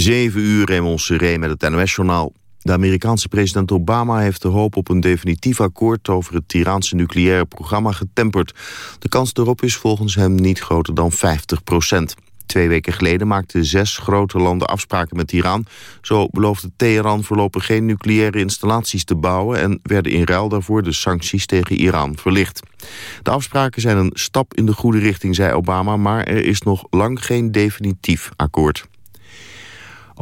7 uur, Raymond Seré met het NOS-journaal. De Amerikaanse president Obama heeft de hoop op een definitief akkoord... over het Iraanse nucleaire programma getemperd. De kans erop is volgens hem niet groter dan 50 procent. Twee weken geleden maakten zes grote landen afspraken met Iran. Zo beloofde Teheran voorlopig geen nucleaire installaties te bouwen... en werden in ruil daarvoor de sancties tegen Iran verlicht. De afspraken zijn een stap in de goede richting, zei Obama... maar er is nog lang geen definitief akkoord.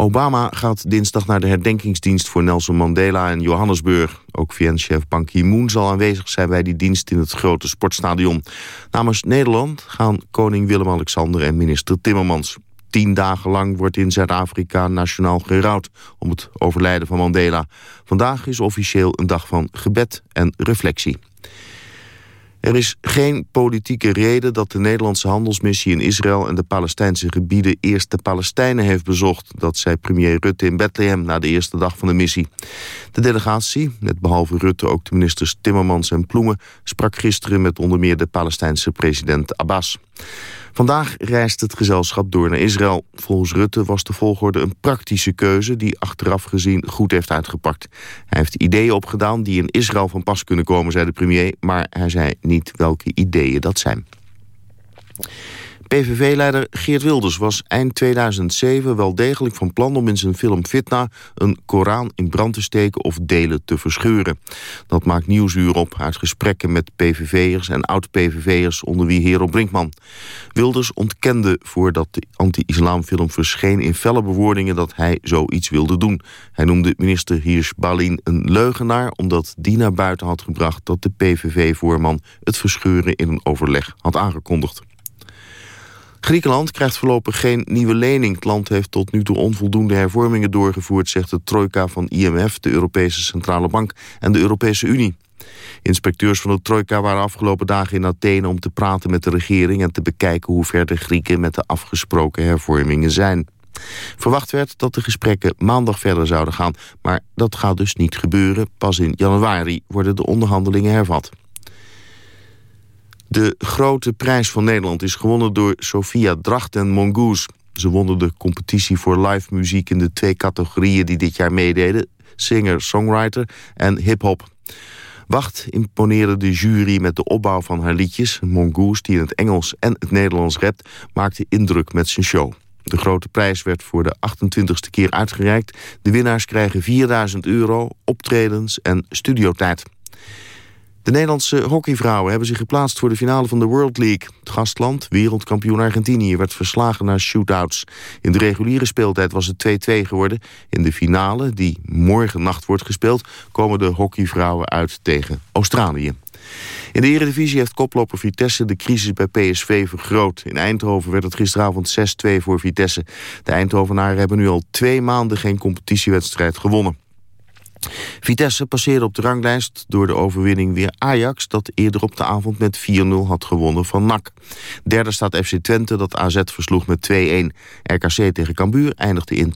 Obama gaat dinsdag naar de herdenkingsdienst voor Nelson Mandela in Johannesburg. Ook VN-chef Ban Ki-moon zal aanwezig zijn bij die dienst in het grote sportstadion. Namens Nederland gaan koning Willem-Alexander en minister Timmermans. Tien dagen lang wordt in Zuid-Afrika nationaal gerouwd om het overlijden van Mandela. Vandaag is officieel een dag van gebed en reflectie. Er is geen politieke reden dat de Nederlandse handelsmissie in Israël en de Palestijnse gebieden eerst de Palestijnen heeft bezocht. Dat zei premier Rutte in Bethlehem na de eerste dag van de missie. De delegatie, met behalve Rutte ook de ministers Timmermans en Ploemen, sprak gisteren met onder meer de Palestijnse president Abbas. Vandaag reist het gezelschap door naar Israël. Volgens Rutte was de volgorde een praktische keuze... die achteraf gezien goed heeft uitgepakt. Hij heeft ideeën opgedaan die in Israël van pas kunnen komen, zei de premier... maar hij zei niet welke ideeën dat zijn. PVV-leider Geert Wilders was eind 2007 wel degelijk van plan om in zijn film Fitna een Koran in brand te steken of delen te verscheuren. Dat maakt Nieuwsuur op uit gesprekken met PVV'ers en oud-PVV'ers onder wie Hero Brinkman. Wilders ontkende voordat de anti-islamfilm verscheen in felle bewoordingen dat hij zoiets wilde doen. Hij noemde minister Hirsch Balin een leugenaar omdat die naar buiten had gebracht dat de PVV-voorman het verscheuren in een overleg had aangekondigd. Griekenland krijgt voorlopig geen nieuwe lening. Het land heeft tot nu toe onvoldoende hervormingen doorgevoerd... zegt de trojka van IMF, de Europese Centrale Bank en de Europese Unie. Inspecteurs van de trojka waren afgelopen dagen in Athene... om te praten met de regering en te bekijken hoe ver de Grieken... met de afgesproken hervormingen zijn. Verwacht werd dat de gesprekken maandag verder zouden gaan... maar dat gaat dus niet gebeuren. Pas in januari worden de onderhandelingen hervat. De grote prijs van Nederland is gewonnen door Sophia Dracht en Mongoose. Ze wonnen de competitie voor live muziek in de twee categorieën die dit jaar meededen. Singer, songwriter en hip-hop. Wacht imponeerde de jury met de opbouw van haar liedjes. Mongoose, die in het Engels en het Nederlands rapt, maakte indruk met zijn show. De grote prijs werd voor de 28ste keer uitgereikt. De winnaars krijgen 4000 euro, optredens en studiotijd. De Nederlandse hockeyvrouwen hebben zich geplaatst voor de finale van de World League. Het gastland, wereldkampioen Argentinië, werd verslagen naar shootouts. In de reguliere speeltijd was het 2-2 geworden. In de finale, die morgen nacht wordt gespeeld, komen de hockeyvrouwen uit tegen Australië. In de Eredivisie heeft koploper Vitesse de crisis bij PSV vergroot. In Eindhoven werd het gisteravond 6-2 voor Vitesse. De Eindhovenaren hebben nu al twee maanden geen competitiewedstrijd gewonnen. Vitesse passeerde op de ranglijst door de overwinning weer Ajax... dat eerder op de avond met 4-0 had gewonnen van NAC. Derde staat FC Twente dat AZ versloeg met 2-1. RKC tegen Cambuur eindigde in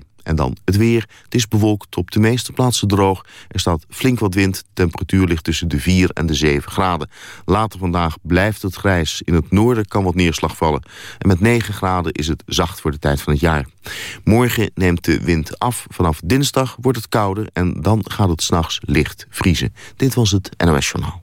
2-2. En dan het weer. Het is bewolkt, op de meeste plaatsen droog. Er staat flink wat wind. Temperatuur ligt tussen de 4 en de 7 graden. Later vandaag blijft het grijs. In het noorden kan wat neerslag vallen. En met 9 graden is het zacht voor de tijd van het jaar. Morgen neemt de wind af. Vanaf dinsdag wordt het kouder en dan gaat het s'nachts licht vriezen. Dit was het NOS Journaal.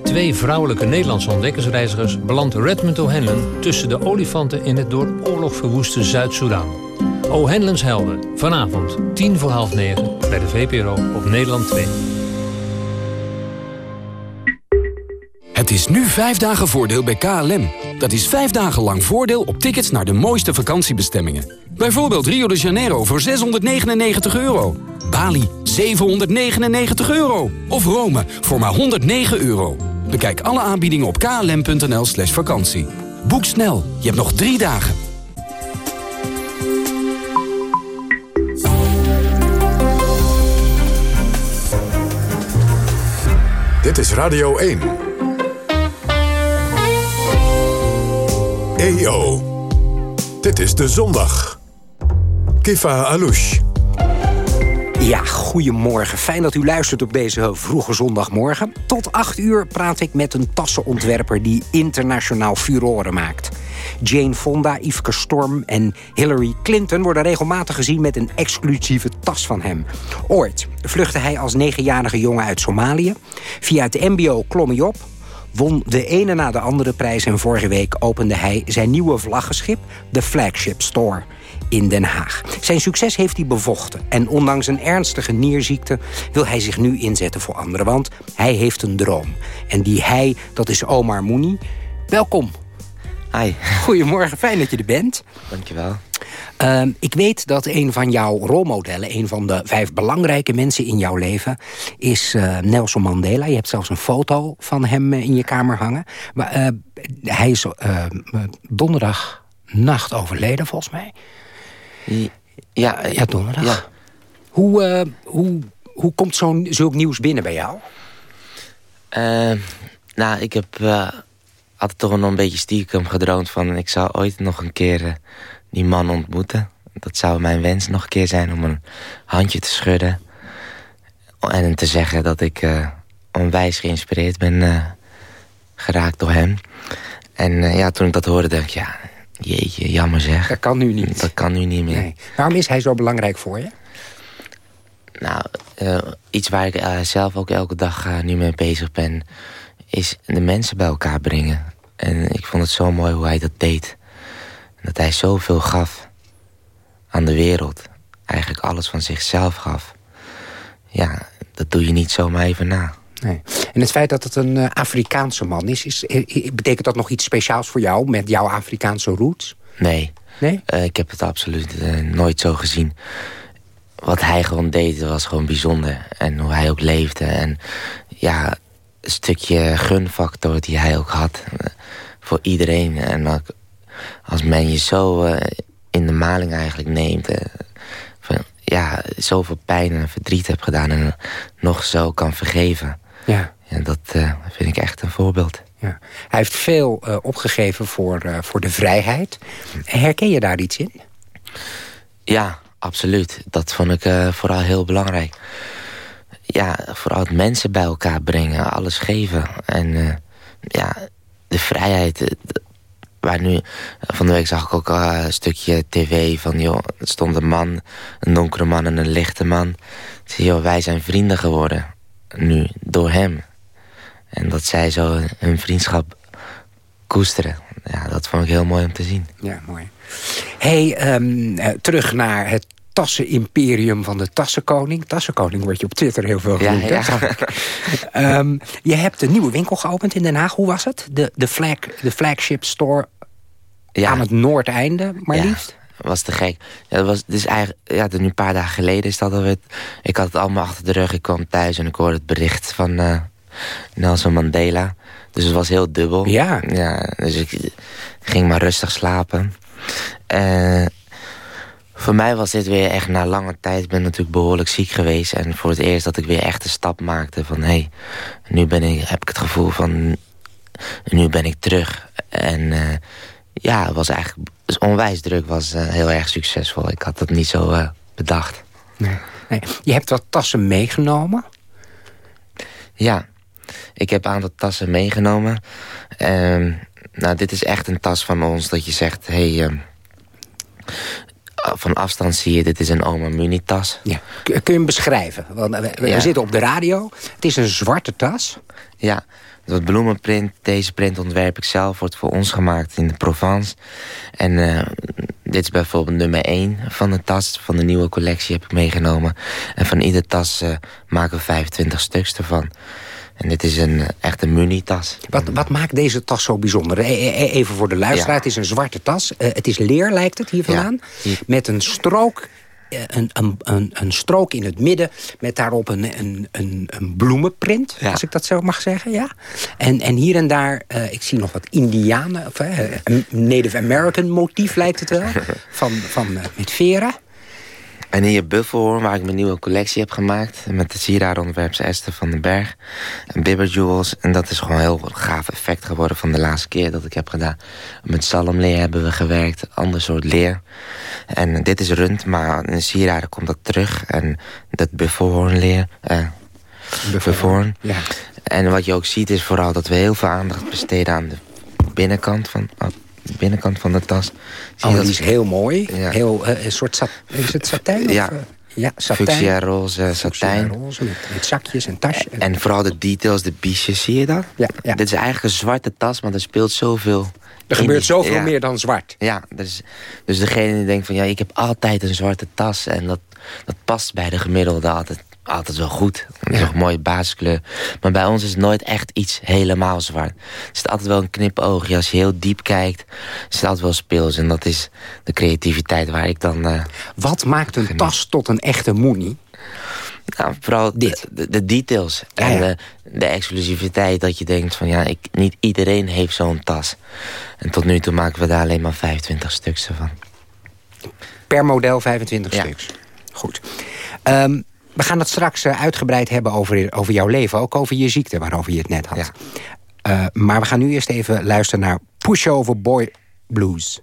twee vrouwelijke Nederlandse ontdekkersreizigers... belandt Redmond O'Hanlon tussen de olifanten... in het door oorlog verwoeste Zuid-Soedan. O'Hanlon's helden, vanavond, tien voor half negen... bij de VPRO op Nederland 2. Het is nu vijf dagen voordeel bij KLM. Dat is vijf dagen lang voordeel op tickets naar de mooiste vakantiebestemmingen. Bijvoorbeeld Rio de Janeiro voor 699 euro. Bali 799 euro. Of Rome voor maar 109 euro. Bekijk alle aanbiedingen op klm.nl slash vakantie. Boek snel, je hebt nog drie dagen. Dit is Radio 1. EO. Dit is de zondag. Kifa Alouche. Ja, goedemorgen. Fijn dat u luistert op deze vroege zondagmorgen. Tot 8 uur praat ik met een tassenontwerper die internationaal furoren maakt. Jane Fonda, Yveske Storm en Hillary Clinton worden regelmatig gezien met een exclusieve tas van hem. Ooit vluchtte hij als negenjarige jongen uit Somalië. Via het mbo klom hij op, won de ene na de andere prijs... en vorige week opende hij zijn nieuwe vlaggenschip, de Flagship Store in Den Haag. Zijn succes heeft hij bevochten. En ondanks een ernstige nierziekte wil hij zich nu inzetten voor anderen. Want hij heeft een droom. En die hij, dat is Omar Mouni. Welkom. Hi. Goedemorgen, fijn dat je er bent. Dankjewel. Uh, ik weet dat een van jouw rolmodellen... een van de vijf belangrijke mensen in jouw leven... is uh, Nelson Mandela. Je hebt zelfs een foto van hem uh, in je kamer hangen. Maar, uh, hij is donderdag nacht overleden, volgens mij. Ja, ja donderdag. Ja. Hoe, hoe, hoe komt zo'n zulk nieuws binnen bij jou? nou, ik heb altijd toch nog een beetje stiekem gedroomd van... ik zou ooit nog een keer die man ontmoeten. Dat zou mijn wens nog een keer zijn om een handje te schudden. En te zeggen dat ik uh, onwijs geïnspireerd ben uh, geraakt door hem. En uh, ja, toen ik dat hoorde, dacht ik, ja, jeetje, jammer zeg. Dat kan nu niet. Dat kan nu niet meer. Nee. Waarom is hij zo belangrijk voor je? Nou, iets waar ik zelf ook elke dag nu mee bezig ben... is de mensen bij elkaar brengen. En ik vond het zo mooi hoe hij dat deed. Dat hij zoveel gaf aan de wereld. Eigenlijk alles van zichzelf gaf. Ja, dat doe je niet zomaar even na. Nee. En het feit dat het een uh, Afrikaanse man is, is, betekent dat nog iets speciaals voor jou met jouw Afrikaanse roots? Nee. Nee? Uh, ik heb het absoluut uh, nooit zo gezien. Wat hij gewoon deed, was gewoon bijzonder. En hoe hij ook leefde. En ja, een stukje gunfactor die hij ook had. voor iedereen. En als men je zo uh, in de maling eigenlijk neemt... Uh, van, ja, zoveel pijn en verdriet hebt gedaan... en nog zo kan vergeven. Ja. ja dat uh, vind ik echt een voorbeeld. Ja. Hij heeft veel opgegeven voor, voor de vrijheid. Herken je daar iets in? Ja, absoluut. Dat vond ik vooral heel belangrijk. Ja, vooral het mensen bij elkaar brengen, alles geven. En ja, de vrijheid waar nu, van de week zag ik ook een stukje tv van, joh, er stond een man, een donkere man en een lichte man. Zie, joh, wij zijn vrienden geworden, nu, door hem. En dat zij zo hun vriendschap koesteren. Ja, dat vond ik heel mooi om te zien. Ja, mooi. hey, um, terug naar het tassenimperium van de Tassenkoning. Tassenkoning wordt je op Twitter heel veel genoemd. Ja, ja. um, je hebt een nieuwe winkel geopend in Den Haag. Hoe was het? De, de, flag, de flagship store ja. aan het noordeinde, maar liefst? was te gek. Ja, dat was, dus eigenlijk, ja, nu een paar dagen geleden is dat alweer... Ik had het allemaal achter de rug. Ik kwam thuis en ik hoorde het bericht van uh, Nelson Mandela. Dus het was heel dubbel. Ja. ja dus ik ging maar rustig slapen. Uh, voor mij was dit weer echt na lange tijd. Ik ben natuurlijk behoorlijk ziek geweest. En voor het eerst dat ik weer echt een stap maakte van... hé, hey, nu ben ik, heb ik het gevoel van... nu ben ik terug. En uh, ja, het was eigenlijk dus onwijs druk. was uh, heel erg succesvol. Ik had dat niet zo uh, bedacht. Nee. nee. Je hebt wat tassen meegenomen? Ja, ik heb een aantal tassen meegenomen. Um, nou, dit is echt een tas van ons dat je zegt... Hey, um, van afstand zie je, dit is een Oma Muni-tas. Ja. Kun je hem beschrijven? Want we, we Ja. zitten op de radio. Het is een zwarte tas. Ja, dat bloemenprint, deze print ontwerp ik zelf, wordt voor ons gemaakt in de Provence. En uh, dit is bijvoorbeeld nummer 1 van de tas, van de nieuwe collectie heb ik meegenomen. En van iedere tas uh, maken we 25 stuks ervan. En dit is een, echt een Muni-tas. Wat, wat maakt deze tas zo bijzonder? E- e- Even voor de luisteraar, Ja. het is een zwarte tas. Uh, het is leer, lijkt het, hier vandaan. Met een strook, eh, een, een, een, een strook in het midden... met daarop een, een, een, een bloemenprint, Ja. als ik dat zo mag zeggen. Ja? En, en hier en daar, eh, ik zie nog wat Indianen... of eh, Native American motief lijkt het wel, van, van, eh, met veren. En hier Buffelhoorn, waar ik mijn nieuwe collectie heb gemaakt... met de sieradenontwerpster Esther van den Berg en Bibber Jewels. En dat is gewoon een heel gaaf effect geworden van de laatste keer dat ik heb gedaan. Met zalmleer hebben we gewerkt, ander soort leer. En dit is rund, maar in de sieraden komt dat terug. En dat Buffelhoornleer... Uh, Buffelhoorn. Ja. En wat je ook ziet is vooral dat we heel veel aandacht besteden aan de binnenkant van, oh, de binnenkant van de tas. Zie oh, dat die is heel mooi. Heel, uh, een soort sat is het satijn? Ja. Of, uh, ja, satijn. Fuchsia roze, satijn. roze met, met, zakjes en tasjes. En, en, vooral de details, de biesjes, zie je dat? Ja, ja. Dit is eigenlijk een zwarte tas, maar er speelt zoveel... Er gebeurt zoveel meer dan zwart. Ja, dus, dus degene die denkt van... ja, ik heb altijd een zwarte tas... en dat, dat past bij de gemiddelde altijd altijd wel goed. Het is een mooie basiskleur. Maar bij ons is het nooit echt iets helemaal zwart. Er zit altijd wel een knipoogje. Als je heel diep kijkt, het altijd wel speels. En dat is de creativiteit waar ik dan... Uh, Wat maakt een tas tot een echte moenie? Nou, vooral Dit. De, de details. en de, de, exclusiviteit dat je denkt van... ja, ik, niet iedereen heeft zo'n tas. En tot nu toe maken we daar alleen maar 25 stuks van. Per model 25 stuks? Goed. Um, we gaan het straks eh, uitgebreid hebben over, over jouw leven. Ook over je ziekte, waarover je het net had. Ja. Uh, maar we gaan nu eerst even luisteren naar Pushover Boy Blues.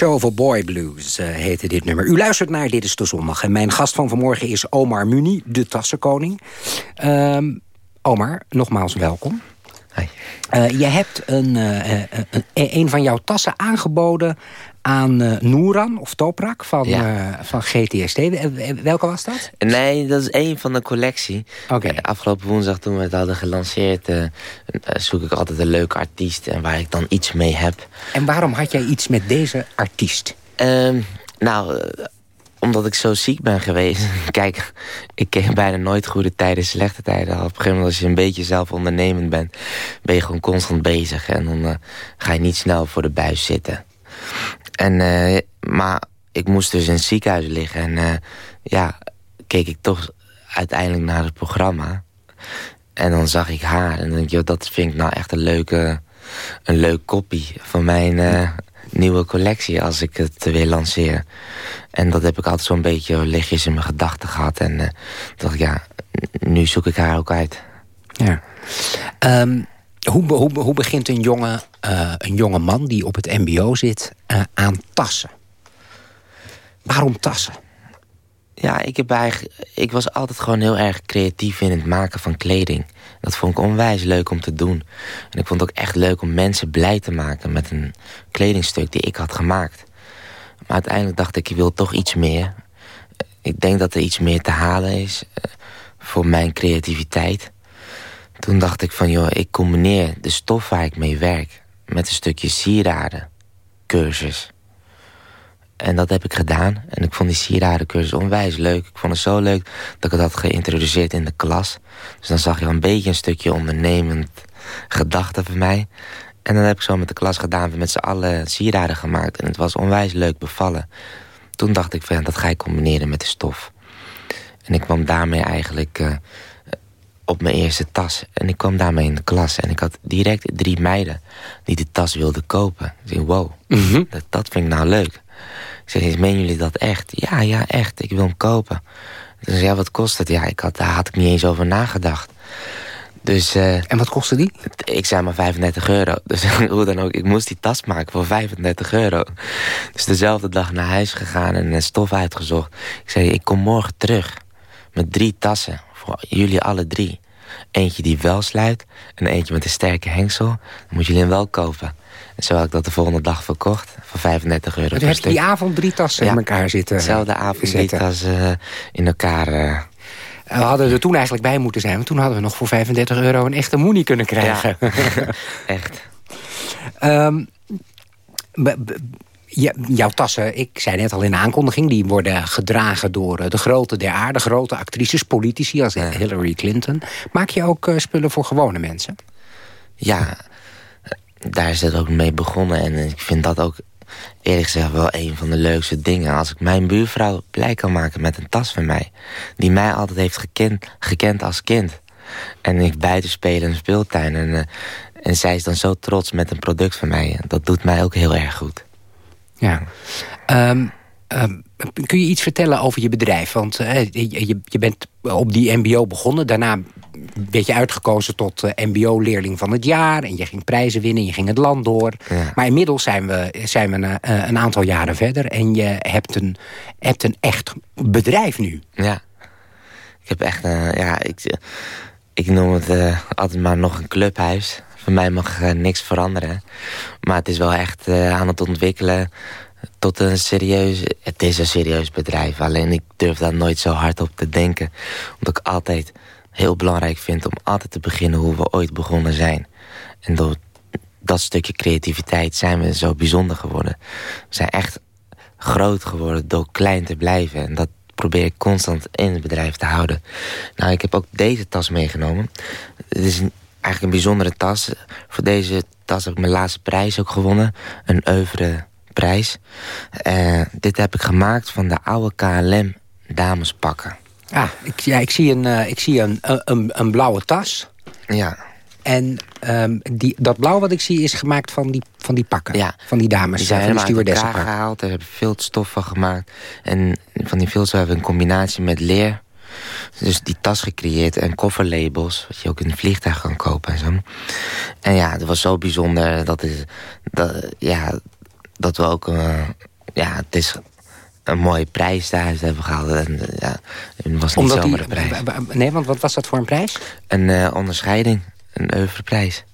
Pushover Boy Blues uh, heette dit nummer. U luistert naar Dit is de Zondag. En mijn gast van vanmorgen is Omar Muni, de tassenkoning. Um, Omar, nogmaals welkom. Hi. Uh, je hebt een, uh, een, een, van jouw tassen aangeboden aan uh, Noeran of Toprak van, van GTST. Welke was dat? Nee, dat is één van de collectie. Oké. Afgelopen woensdag toen we het hadden gelanceerd... zoek ik altijd een leuke artiest en waar ik dan iets mee heb. En waarom had jij iets met deze artiest? Ehm, nou, omdat ik zo ziek ben geweest. Kijk, ik ken bijna nooit goede tijden, slechte tijden. Op een gegeven moment als je een beetje zelf ondernemend bent... ben je gewoon constant bezig. En dan ga je niet snel voor de buis zitten. En, uh, maar ik moest dus in het ziekenhuis liggen. En uh, ja, keek ik toch uiteindelijk naar het programma. En dan zag ik haar. En dan denk ik, dat vind ik nou echt een leuke... een leuk kopie van mijn nieuwe collectie als ik het weer lanceer. En dat heb ik altijd zo'n beetje lichtjes in mijn gedachten gehad. En dacht ik, ja, nu zoek ik haar ook uit. Ja. Um, hoe, hoe, hoe begint een jonge, uh, een jonge man die op het mbo zit uh, aan tassen? Waarom tassen? Ja, ik, heb eigenlijk, ik was altijd gewoon heel erg creatief in het maken van kleding. Dat vond ik onwijs leuk om te doen. En ik vond het ook echt leuk om mensen blij te maken... met een kledingstuk die ik had gemaakt. Maar uiteindelijk dacht ik, je wil toch iets meer. Ik denk dat er iets meer te halen is eh, voor mijn creativiteit. Toen dacht ik van, joh, ik combineer de stof waar ik mee werk... met een stukje sieraden, cursus... En dat heb ik gedaan. En ik vond die sieradencursus onwijs leuk. Ik vond het zo leuk dat ik het had geïntroduceerd in de klas. Dus dan zag je al een beetje een stukje ondernemend gedachte van mij. En dan heb ik zo met de klas gedaan. We met z'n allen sieraden gemaakt. En het was onwijs leuk bevallen. Toen dacht ik van dat ga ik combineren met de stof. En ik kwam daarmee eigenlijk uh, op mijn eerste tas. En ik kwam daarmee in de klas. En ik had direct drie meiden die de tas wilden kopen. Ik zei, wow, mm dat, dat vind ik nou leuk. Ik zei, meen jullie dat echt? Ja, ja, echt. Ik wil hem kopen. Dus ja, wat kost het? Ja, ik had, daar had ik niet eens over nagedacht. Dus, uh, en wat kostte die? Ik zei maar 35 euro. Dus hoe dan ook, ik moest die tas maken voor 35 euro. Dus dezelfde dag naar huis gegaan en een stof uitgezocht. Ik zei, ik kom morgen terug met drie tassen. Jullie alle drie. Eentje die wel sluit en eentje met een sterke hengsel. Dan moet jullie hem wel kopen. En zo had ik dat de volgende dag verkocht. Voor 35 euro heb je die avond drie tassen in elkaar zitten Dezelfde avond drie tassen in elkaar... Uh, we hadden er toen eigenlijk bij moeten zijn. Want toen hadden we nog voor 35 euro een echte moenie kunnen krijgen. Ja, echt. Um, jouw tassen, ik zei net al in de aankondiging... die worden gedragen door eh, de grote der aarde... grote actrices, politici als Hillary Clinton. Maak je ook uh, spullen voor gewone mensen? Ja, daar is het ook mee begonnen. En ik vind dat ook eerlijk gezegd wel een van de leukste dingen. Als ik mijn buurvrouw blij kan maken met een tas van mij. Die mij altijd heeft gekend, gekend als kind. En ik buiten spelen in een speeltuin. En, uh, en zij is dan zo trots met een product van mij. Dat doet mij ook heel erg goed. Ja. Um, um, kun je iets vertellen over je bedrijf? Want uh, je, je bent op die mbo begonnen. Daarna werd je uitgekozen tot uh, mbo-leerling van het jaar. En je ging prijzen winnen, je ging het land door. Maar inmiddels zijn we, zijn we uh, een aantal jaren verder. En je hebt een, hebt een echt bedrijf nu. Ja. Ik heb echt een... ja, ik, ik noem het altijd maar nog een clubhuis. Voor mij mag niks veranderen. Maar het is wel echt aan het ontwikkelen tot een serieus... Het is een serieus bedrijf, alleen ik durf daar nooit zo hard op te denken. Omdat ik altijd heel belangrijk vind om altijd te beginnen hoe we ooit begonnen zijn. En door dat stukje creativiteit zijn we zo bijzonder geworden. We zijn echt groot geworden door klein te blijven. En dat probeer ik constant in het bedrijf te houden. Nou, ik heb ook deze tas meegenomen. Het is eigenlijk een bijzondere tas. Voor deze tas heb ik mijn laatste prijs ook gewonnen. Een oeuvre prijs. Uh, dit heb ik gemaakt van de oude KLM damespakken. Ah, ik, ja, ik zie, een, uh, ik zie een, een, een blauwe tas. Ja. En um, die, dat blauw wat ik zie is gemaakt van die, van die pakken. Ja. Van die dames. Die zijn van die helemaal gehaald. Daar hebben veel stof van gemaakt. En van die filstof hebben we een combinatie met leer. Dus die tas gecreëerd en kofferlabels. Wat je ook in een vliegtuig kan kopen en zo. En ja, dat was zo bijzonder. Dat is, dat, ja, dat we ook... Uh, ja, het is een mooie prijs thuis hebben gehaald. En, ja, het was niet Omdat zomaar die, prijs. Nee, want wat was dat voor een prijs? Een uh, onderscheiding, een oeuvreprijs.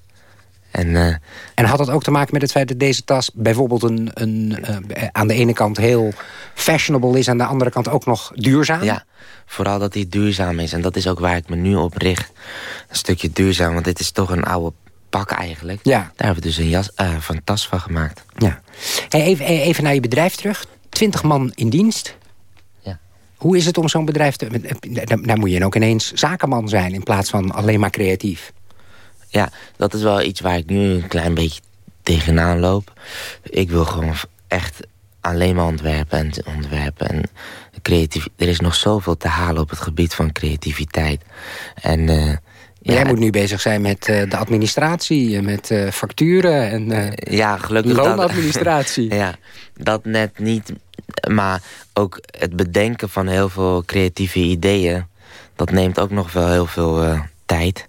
En, eh, en had dat ook te maken met het feit dat deze tas bijvoorbeeld een, een, uh, aan de ene kant heel fashionable is... aan de andere kant ook nog duurzaam? Ja, vooral dat hij duurzaam is. En dat is ook waar ik me nu op richt. Een stukje duurzaam, want dit is toch een oude pak eigenlijk. Ja. Daar hebben we dus een, jas, uh, van tas van gemaakt. Ja. Hey, even, even naar je bedrijf terug. 20 man in dienst. Ja. Hoe is het om zo'n bedrijf te... Daar moet je ook ineens zakenman zijn... in plaats van alleen maar creatief. Ja, dat is wel iets waar ik nu een klein beetje tegenaan loop. Ik wil gewoon echt alleen maar ontwerpen en ontwerpen. En creatief, er is nog zoveel te halen op het gebied van creativiteit. En... Uh, ja, jij moet nu bezig zijn met uh, de administratie, met uh, facturen en ja, gelukkig loonadministratie. Dat, ja, dat net niet. Maar ook het bedenken van heel veel creatieve ideeën... dat neemt ook nog wel heel veel tijd.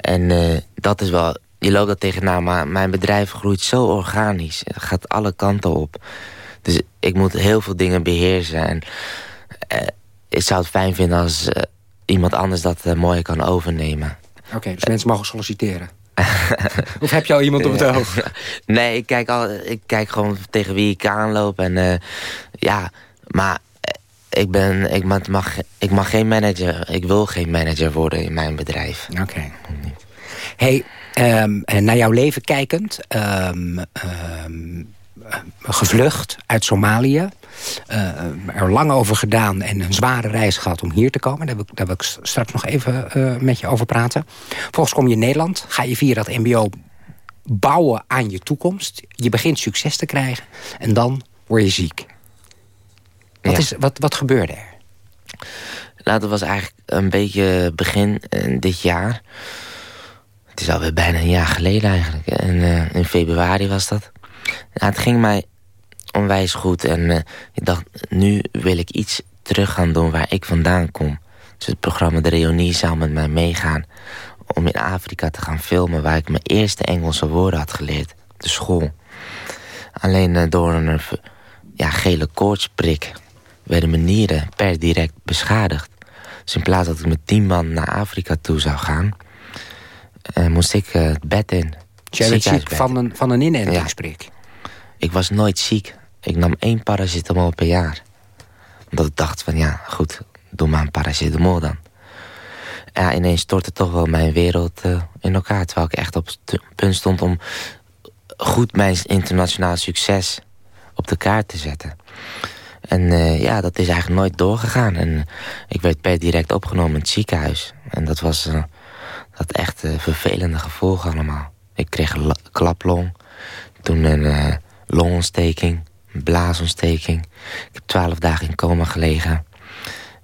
En dat is wel... Je loopt dat tegenaan, maar mijn bedrijf groeit zo organisch. Het gaat alle kanten op. Dus ik moet heel veel dingen beheersen. En ik zou het fijn vinden als iemand anders dat mooi kan overnemen. Oké, dus mensen mogen solliciteren. of heb je al iemand op het oog? nee, ik kijk, al, ik kijk gewoon tegen wie ik aanloop. En ja, maar eh, ik, ben, ik, mag, ik mag geen manager. Ik wil geen manager worden in mijn bedrijf. Oké. Okay. Hey, um, naar jouw leven kijkend. Um, um, gevlucht uit Somalië. Uh, er lang over gedaan en een zware reis gehad om hier te komen. Daar wil ik, daar wil ik straks nog even uh, met je over praten. Volgens kom je in Nederland, ga je via dat mbo bouwen aan je toekomst. Je begint succes te krijgen en dan word je ziek. Wat, ja. is, wat, wat gebeurde er? Nou, dat was eigenlijk een beetje begin uh, dit jaar. Het is alweer bijna een jaar geleden eigenlijk. En, in februari was dat. Nou, het ging mij onwijs goed. En uh, ik dacht, nu wil ik iets terug gaan doen waar ik vandaan kom. Dus het programma De Reunie zou met mij meegaan... om in Afrika te gaan filmen... waar ik mijn eerste Engelse woorden had geleerd. Op de school. Alleen door een ja, gele koortsprik... werden mijn nieren per direct beschadigd. Dus in plaats dat ik met tien man naar Afrika toe zou gaan... Uh, moest ik het bed in. Werd ziek van een, van een inentingsprik? Ja. Ik was nooit ziek. Ik nam één paracetamol per jaar. Omdat ik dacht van ja, goed, doe maar een paracetamol dan. Ja, ineens stortte toch wel mijn wereld uh, in elkaar. Terwijl ik echt op het punt stond om goed mijn internationaal succes op de kaart te zetten. En uh, ja, dat is eigenlijk nooit doorgegaan. En ik werd per direct opgenomen in het ziekenhuis. En dat was uh, dat echt vervelende gevolgen allemaal. Ik kreeg een klaplong. Toen een longontsteking, een blaasontsteking. Ik heb twaalf dagen in coma gelegen.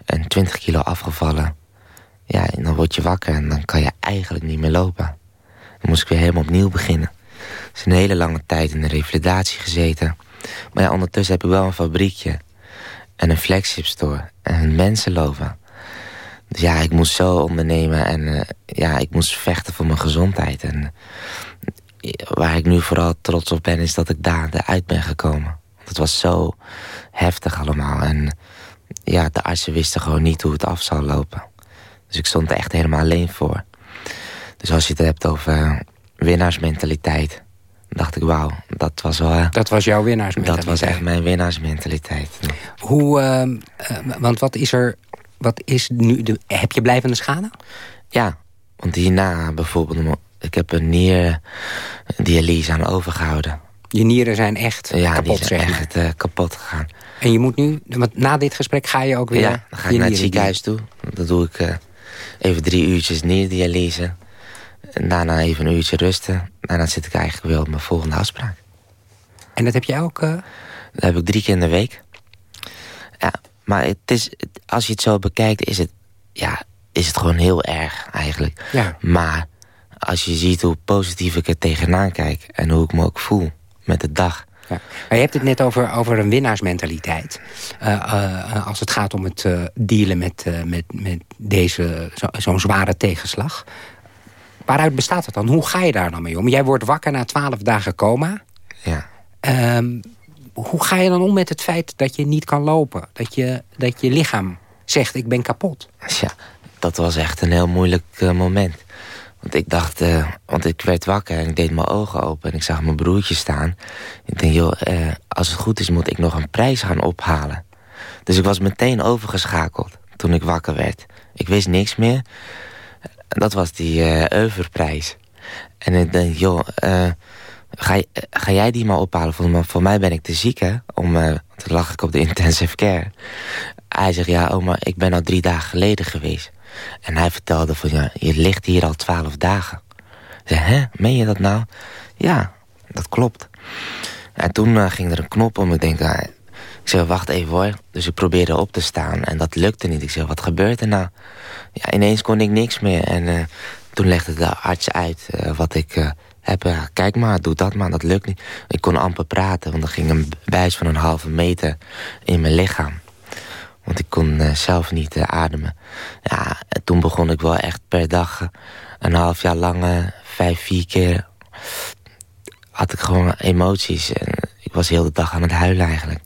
En 20 kilo afgevallen. Ja, en dan word je wakker en dan kan je eigenlijk niet meer lopen. Dan moest ik weer helemaal opnieuw beginnen. Dus een hele lange tijd in de revalidatie gezeten. Maar ja, ondertussen heb ik wel een fabriekje. En een flagship store. En mensen lopen. Dus ja, ik moest zo ondernemen. En uh, ja, ik moest vechten voor mijn gezondheid. En waar ik nu vooral trots op ben, is dat ik daar eruit ben gekomen. Het was zo heftig allemaal. En ja, de artsen wisten gewoon niet hoe het af zou lopen. Dus ik stond er echt helemaal alleen voor. Dus als je het hebt over winnaarsmentaliteit... dacht ik, wauw, dat was wel... Dat was jouw winnaarsmentaliteit? Dat was echt mijn winnaarsmentaliteit. Hoe, uh, want wat is er... Wat is nu de, heb je blijvende schade? Ja, want hierna bijvoorbeeld ik heb een nierdialyse aan overgehouden. Je nieren zijn echt ja, kapot, die zijn echt uh, kapot gegaan. En je moet nu, want na dit gesprek ga je ook weer... Ja, dan ga ik naar het ziekenhuis toe. Dan doe ik uh, even drie uurtjes nierdialyse. En daarna even een uurtje rusten. Daarna zit ik eigenlijk weer op mijn volgende afspraak. En dat heb je ook? Uh... Dat heb ik drie keer in de week. Ja, maar het is, als je het zo bekijkt, is het, ja, is het gewoon heel erg eigenlijk. Ja. Maar als je ziet hoe positief ik er tegenaan kijk... en hoe ik me ook voel met de dag... Ja. Maar je hebt het net over, over een winnaarsmentaliteit. Uh, uh, als het gaat om het uh, dealen met, met, met deze zo'n zo zware tegenslag. Waaruit bestaat het dan? Hoe ga je daar dan mee om? Jij wordt wakker na twaalf dagen coma. Ja. Um, hoe ga je dan om met het feit dat je niet kan lopen? Dat je, dat je lichaam zegt, ik ben kapot. Ja, dat was echt een heel moeilijk moment. Want ik dacht, uh, want ik werd wakker en ik deed mijn ogen open... en ik zag mijn broertje staan. Ik denk, joh, uh, als het goed is moet ik nog een prijs gaan ophalen. Dus ik was meteen overgeschakeld toen ik wakker werd. Ik wist niks meer. Dat was die uh, Euverprijs. En ik denk, joh, ga, ga jij die maar ophalen? Voor, voor mij ben ik te ziek, hè? Om, toen lag ik op de intensive care. Hij zegt, ja, oma, ik ben al drie dagen geleden geweest. En hij vertelde van, ja, je ligt hier al twaalf dagen. Ik zei, hè, meen je dat nou? Ja, dat klopt. En toen ging er een knop om. Ik denk, uh, ik zeg, wacht even hoor. Dus ik probeerde op te staan en dat lukte niet. Ik zeg, wat gebeurt er nou? Ja, ineens kon ik niks meer. En uh, toen legde de arts uit wat ik heb. kijk maar, doe dat maar, dat lukt niet. Ik kon amper praten, want er ging een buis van een halve meter in mijn lichaam. Want ik kon zelf niet ademen. Ja, en toen begon ik wel echt per dag een half jaar lang, vijf, vier keer... had ik gewoon emoties. En ik was heel de dag aan het huilen eigenlijk.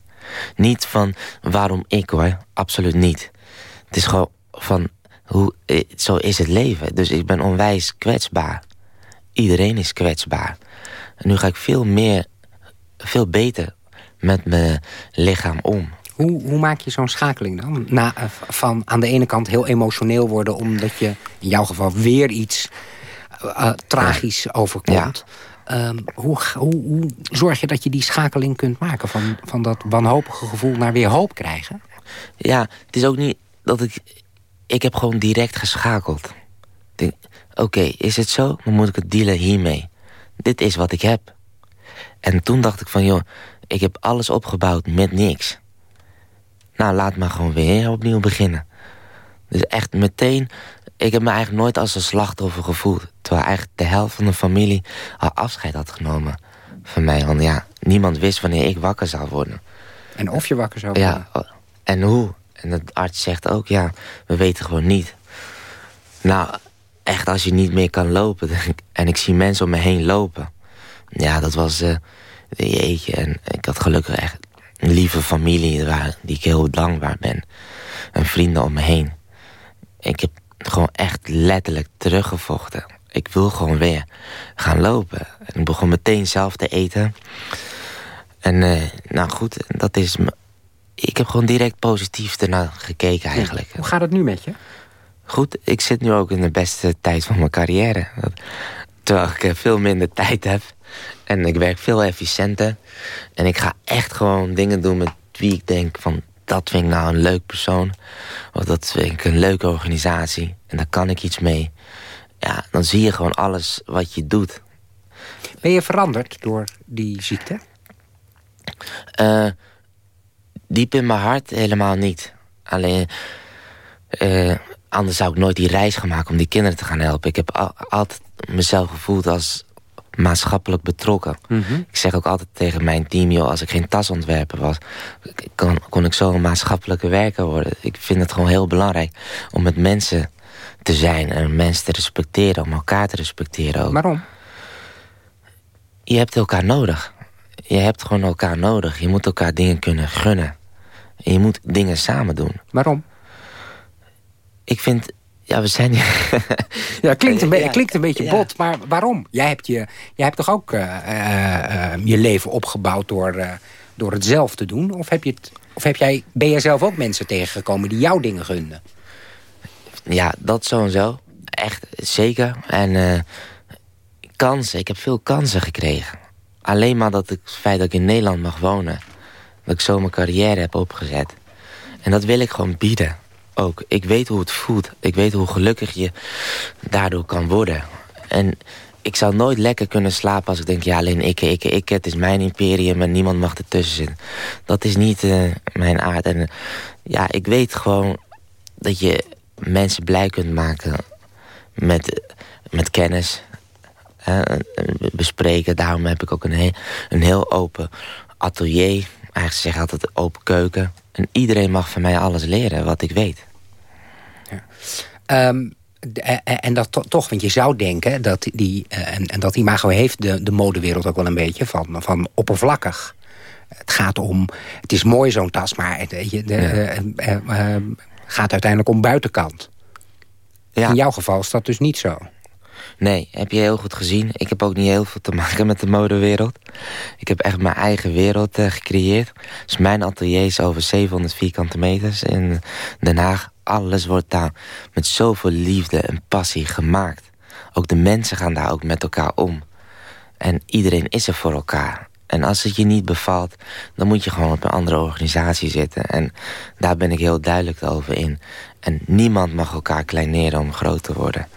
Niet van waarom ik hoor, absoluut niet. Het is gewoon van, hoe, zo is het leven. Dus ik ben onwijs kwetsbaar. Iedereen is kwetsbaar. En nu ga ik veel meer, veel beter met mijn lichaam om. Hoe, hoe maak je zo'n schakeling dan? Na, eh, van aan de ene kant heel emotioneel worden... omdat je in jouw geval weer iets uh, tragisch overkomt. Hoe, hoe, hoe, zorg je dat je die schakeling kunt maken... van, van dat wanhopige gevoel naar weer hoop krijgen? Ja, het is ook niet dat ik... Ik heb gewoon direct geschakeld. Oké, is het zo? Dan moet ik het dealen hiermee. Dit is wat ik heb. En toen dacht ik van, joh, ik heb alles opgebouwd met niks. Nou, laat maar gewoon weer opnieuw beginnen. Dus echt meteen... Ik heb me eigenlijk nooit als een slachtoffer gevoeld. Terwijl eigenlijk de helft van de familie al afscheid had genomen van mij. Want ja, niemand wist wanneer ik wakker zou worden. En of je wakker zou worden. Ja, en hoe. En de arts zegt ook, ja, we weten gewoon niet. Nou, echt als je niet meer kan lopen. En ik zie mensen om me heen lopen. Ja, dat was... Uh, jeetje, en ik had gelukkig echt een lieve familie waar, die ik heel dankbaar ben. En vrienden om me heen. Ik heb gewoon echt letterlijk teruggevochten. Ik wil gewoon weer gaan lopen. En ik begon meteen zelf te eten. En uh, nou goed, dat is... Ik heb gewoon direct positief ernaar gekeken eigenlijk. Hoe gaat het nu met je? Goed, ik zit nu ook in de beste tijd van mijn carrière. Terwijl ik veel minder tijd heb. En ik werk veel efficiënter. En ik ga echt gewoon dingen doen met wie ik denk van... dat vind ik nou een leuk persoon. Of dat vind ik een leuke organisatie. En daar kan ik iets mee. Ja, dan zie je gewoon alles wat je doet. Ben je veranderd door die ziekte? Uh, diep in mijn hart helemaal niet. Alleen... Uh, anders zou ik nooit die reis gaan maken om die kinderen te gaan helpen. Ik heb altijd mezelf gevoeld als maatschappelijk betrokken. Mhm. Ik zeg ook altijd tegen mijn team... Joh, als ik geen tasontwerper was... Kon, kon ik zo een maatschappelijke werker worden. Ik vind het gewoon heel belangrijk om met mensen te zijn... en mensen te respecteren, om elkaar te respecteren ook. Waarom? Je hebt elkaar nodig. Je hebt gewoon elkaar nodig. Je moet elkaar dingen kunnen gunnen. En je moet dingen samen doen. Waarom? Ik vind ja, we zijn... ja, klinkt een, ja, klinkt een beetje bot, maar waarom? Jij hebt, je, jij hebt toch ook uh, uh, je leven opgebouwd door, uh, door het zelf te doen? Of, heb je het, of heb jij, ben jij zelf ook mensen tegengekomen die jouw dingen gunden? Ja, dat sowieso. Echt, zeker. En kansen, ik heb veel kansen gekregen. Alleen maar dat ik, het feit dat ik in Nederland mag wonen... dat ik zo mijn carrière heb opgezet. En dat wil ik gewoon bieden ook. Ik weet hoe het voelt. Ik weet hoe gelukkig je daardoor kan worden. En ik zou nooit lekker kunnen slapen als ik denk... ja, alleen ik, ik, ik, het is mijn imperium en niemand mag ertussen zitten. Dat is niet uh, mijn aard. En ja, ik weet gewoon dat je mensen blij kunt maken met, met kennis. bespreken. Daarom heb ik ook een heel, een heel open atelier. Eigenlijk zeg ik altijd open keuken. En iedereen mag van mij alles leren wat ik weet. Um, en dat toch, want je zou denken dat die, eh, en, en dat imago heeft de, de modewereld ook wel een beetje van, van oppervlakkig. Het gaat om, het is mooi zo'n tas, maar het de, uh, uh, gaat uiteindelijk om buitenkant. Ja. In jouw geval is dat dus niet zo. Nee, heb je heel goed gezien. Ik heb ook niet heel veel te maken met de modewereld. Ik heb echt mijn eigen wereld uh, gecreëerd. Dus mijn atelier is over 700 vierkante meters in Den Haag. Alles wordt daar met zoveel liefde en passie gemaakt. Ook de mensen gaan daar ook met elkaar om. En iedereen is er voor elkaar. En als het je niet bevalt, dan moet je gewoon op een andere organisatie zitten. En daar ben ik heel duidelijk over in. En niemand mag elkaar kleineren om groot te worden.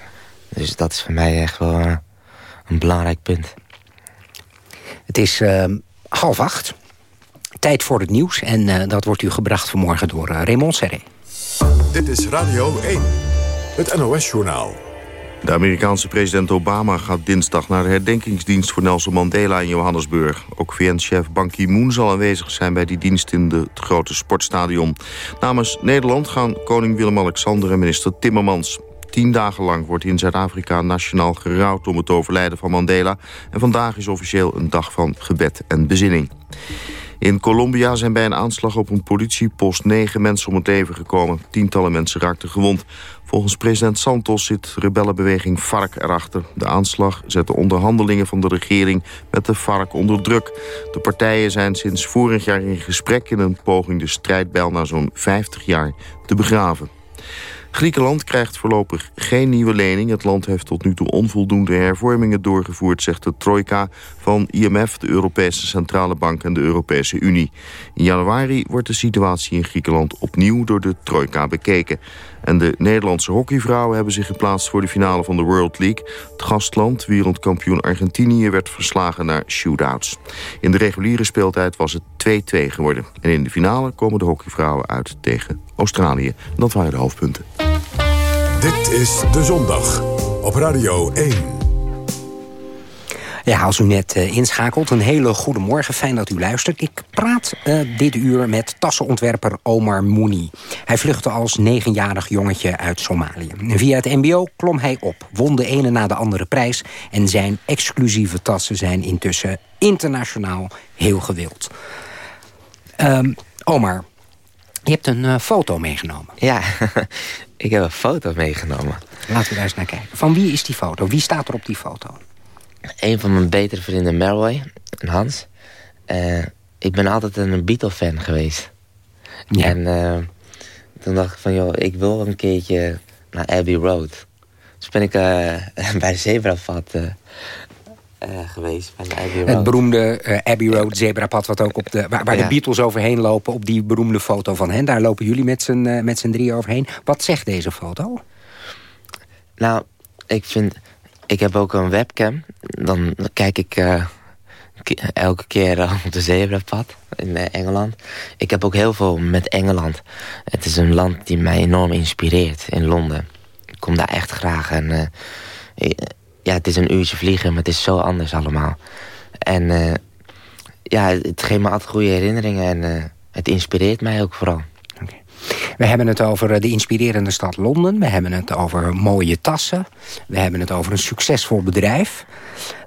Dus dat is voor mij echt wel uh, een belangrijk punt. Het is uh, half acht. Tijd voor het nieuws. En uh, dat wordt u gebracht vanmorgen door uh, Raymond Serré. Dit is Radio 1. Het NOS-journaal. De Amerikaanse president Obama gaat dinsdag naar de herdenkingsdienst voor Nelson Mandela in Johannesburg. Ook VN-chef Ban Ki-moon zal aanwezig zijn bij die dienst in het grote sportstadion. Namens Nederland gaan koning Willem-Alexander en minister Timmermans. Tien dagen lang wordt in Zuid-Afrika nationaal gerouwd om het overlijden van Mandela. En vandaag is officieel een dag van gebed en bezinning. In Colombia zijn bij een aanslag op een politiepost negen mensen om het leven gekomen. Tientallen mensen raakten gewond. Volgens president Santos zit rebellenbeweging FARC erachter. De aanslag zet de onderhandelingen van de regering met de FARC onder druk. De partijen zijn sinds vorig jaar in gesprek in een poging de strijdbijl na zo'n 50 jaar te begraven. Griekenland krijgt voorlopig geen nieuwe lening. Het land heeft tot nu toe onvoldoende hervormingen doorgevoerd... zegt de trojka van IMF, de Europese Centrale Bank en de Europese Unie. In januari wordt de situatie in Griekenland opnieuw door de trojka bekeken. En de Nederlandse hockeyvrouwen hebben zich geplaatst voor de finale van de World League. Het gastland, wereldkampioen Argentinië, werd verslagen naar shootouts. In de reguliere speeltijd was het 2-2 geworden. En in de finale komen de hockeyvrouwen uit tegen Australië. Dat waren de hoofdpunten. Dit is De Zondag op Radio 1. Ja, als u net uh, inschakelt, een hele goede morgen. Fijn dat u luistert. Ik praat uh, dit uur met tassenontwerper Omar Mouni. Hij vluchtte als negenjarig jongetje uit Somalië. Via het mbo klom hij op, won de ene na de andere prijs... en zijn exclusieve tassen zijn intussen internationaal heel gewild. Um, Omar, je hebt een uh, foto meegenomen. Ja, ik heb een foto meegenomen. Laten we daar eens naar kijken. Van wie is die foto? Wie staat er op die foto? Een van mijn betere vrienden, en Hans. Uh, ik ben altijd een Beatle-fan geweest. Ja. En uh, toen dacht ik van, joh, ik wil een keertje naar Abbey Road. Dus ben ik uh, bij Zebrapad geweest. Bij Abbey Road. Het beroemde Abbey Road zebrapad, wat ook op de, waar, waar ja. de Beatles overheen lopen... op die beroemde foto van hen. Daar lopen jullie met z'n met z'n drie overheen. Wat zegt deze foto? Nou, ik vind ik heb ook een webcam. Dan kijk ik uh, elke keer uh, op de zebrapad in uh, Engeland. Ik heb ook heel veel met Engeland. Het is een land die mij enorm inspireert in Londen. Ik kom daar echt graag. En, ja, het is een uurtje vliegen, maar het is zo anders allemaal. En ja, het geeft me altijd goede herinneringen. En het inspireert mij ook vooral. We hebben het over de inspirerende stad Londen. We hebben het over mooie tassen. We hebben het over een succesvol bedrijf.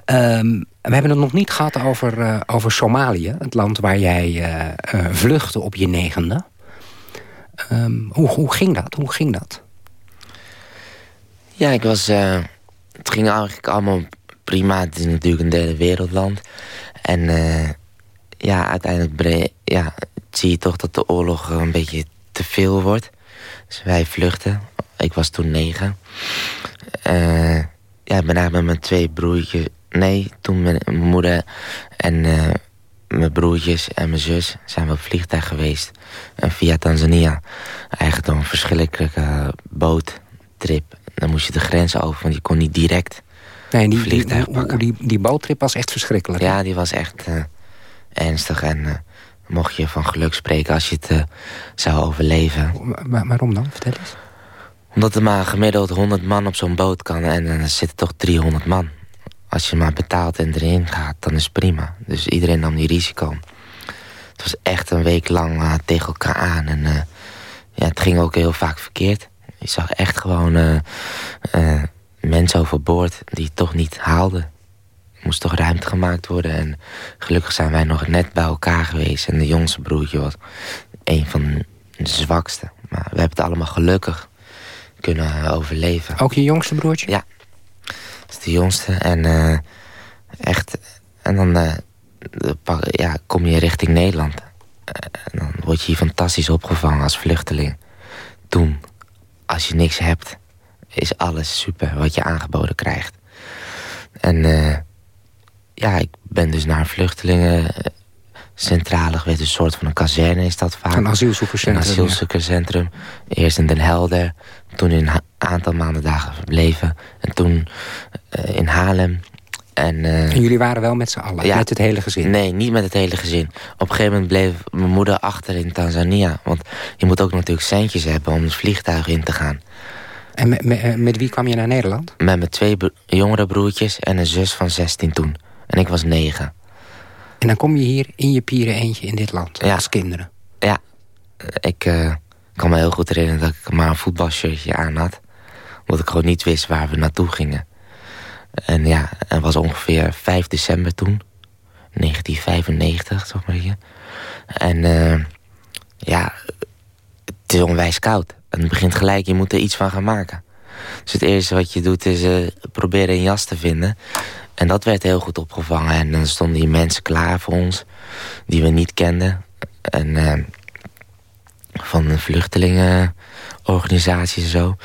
Um, we hebben het nog niet gehad over, uh, over Somalië. Het land waar jij uh, vluchtte op je negende. Um, hoe, hoe ging dat? Hoe ging dat? Ja, ik was... het ging eigenlijk allemaal prima. Het is natuurlijk een derde wereldland. En ja, uiteindelijk ja, zie je toch dat de oorlog een beetje te veel wordt. Dus wij vluchten. Ik was toen negen. Uh, ja, ik ben eigenlijk met mijn twee broertjes... Nee, toen mijn, moeder en uh, mijn broertjes en mijn zus... zijn we op vliegtuig geweest. En via Tanzania. Eigenlijk door een verschrikkelijke boottrip. Dan moest je de grens over, want je kon niet direct... Nee, die, vliegtuig die, die, die, die boottrip was echt verschrikkelijk. Ja, die was echt uh, ernstig en mocht je van geluk spreken als je het uh, zou overleven. Maar, waarom dan? Vertel eens. Omdat er maar gemiddeld 100 man op zo'n boot kan en dan zitten toch 300 man. Als je maar betaalt en erin gaat, dan is het prima. Dus iedereen nam die risico. Het was echt een week lang uh, tegen elkaar aan. En uh, ja, het ging ook heel vaak verkeerd. Je zag echt gewoon mensen overboord die het toch niet haalden moest toch ruimte gemaakt worden. En gelukkig zijn wij nog net bij elkaar geweest. En de jongste broertje was een van de zwakste. Maar we hebben het allemaal gelukkig kunnen overleven. Ook je jongste broertje? Ja. is de jongste. En echt... En dan ja, kom je richting Nederland. En dan word je hier fantastisch opgevangen als vluchteling. Toen, als je niks hebt, is alles super wat je aangeboden krijgt. En ja, ik ben dus naar vluchtelingencentrale geweest. Een soort van een kazerne is dat vaak. Een asielzoekerscentrum. Een asielzoekerscentrum. Eerst in Den Helder. Toen in een aantal maanden dagen verbleven. En toen uh, in Haarlem. En, uh, en, jullie waren wel met z'n allen? Ja, met het hele gezin? Nee, niet met het hele gezin. Op een gegeven moment bleef mijn moeder achter in Tanzania. Want je moet ook natuurlijk centjes hebben om het vliegtuig in te gaan. En met, met, met wie kwam je naar Nederland? Met mijn twee jongere broertjes en een zus van 16 toen. En ik was negen. En dan kom je hier in je pieren eentje in dit land, ja. als kinderen? Ja. Ik uh, kan me heel goed herinneren dat ik maar een voetbalshirtje aan had. Omdat ik gewoon niet wist waar we naartoe gingen. En ja, het was ongeveer 5 december toen. 1995, zeg maar hier. En uh, ja, het is onwijs koud. En het begint gelijk, je moet er iets van gaan maken. Dus het eerste wat je doet is uh, proberen een jas te vinden. En dat werd heel goed opgevangen. En dan stonden die mensen klaar voor ons, die we niet kenden. En uh, van de vluchtelingenorganisaties en zo.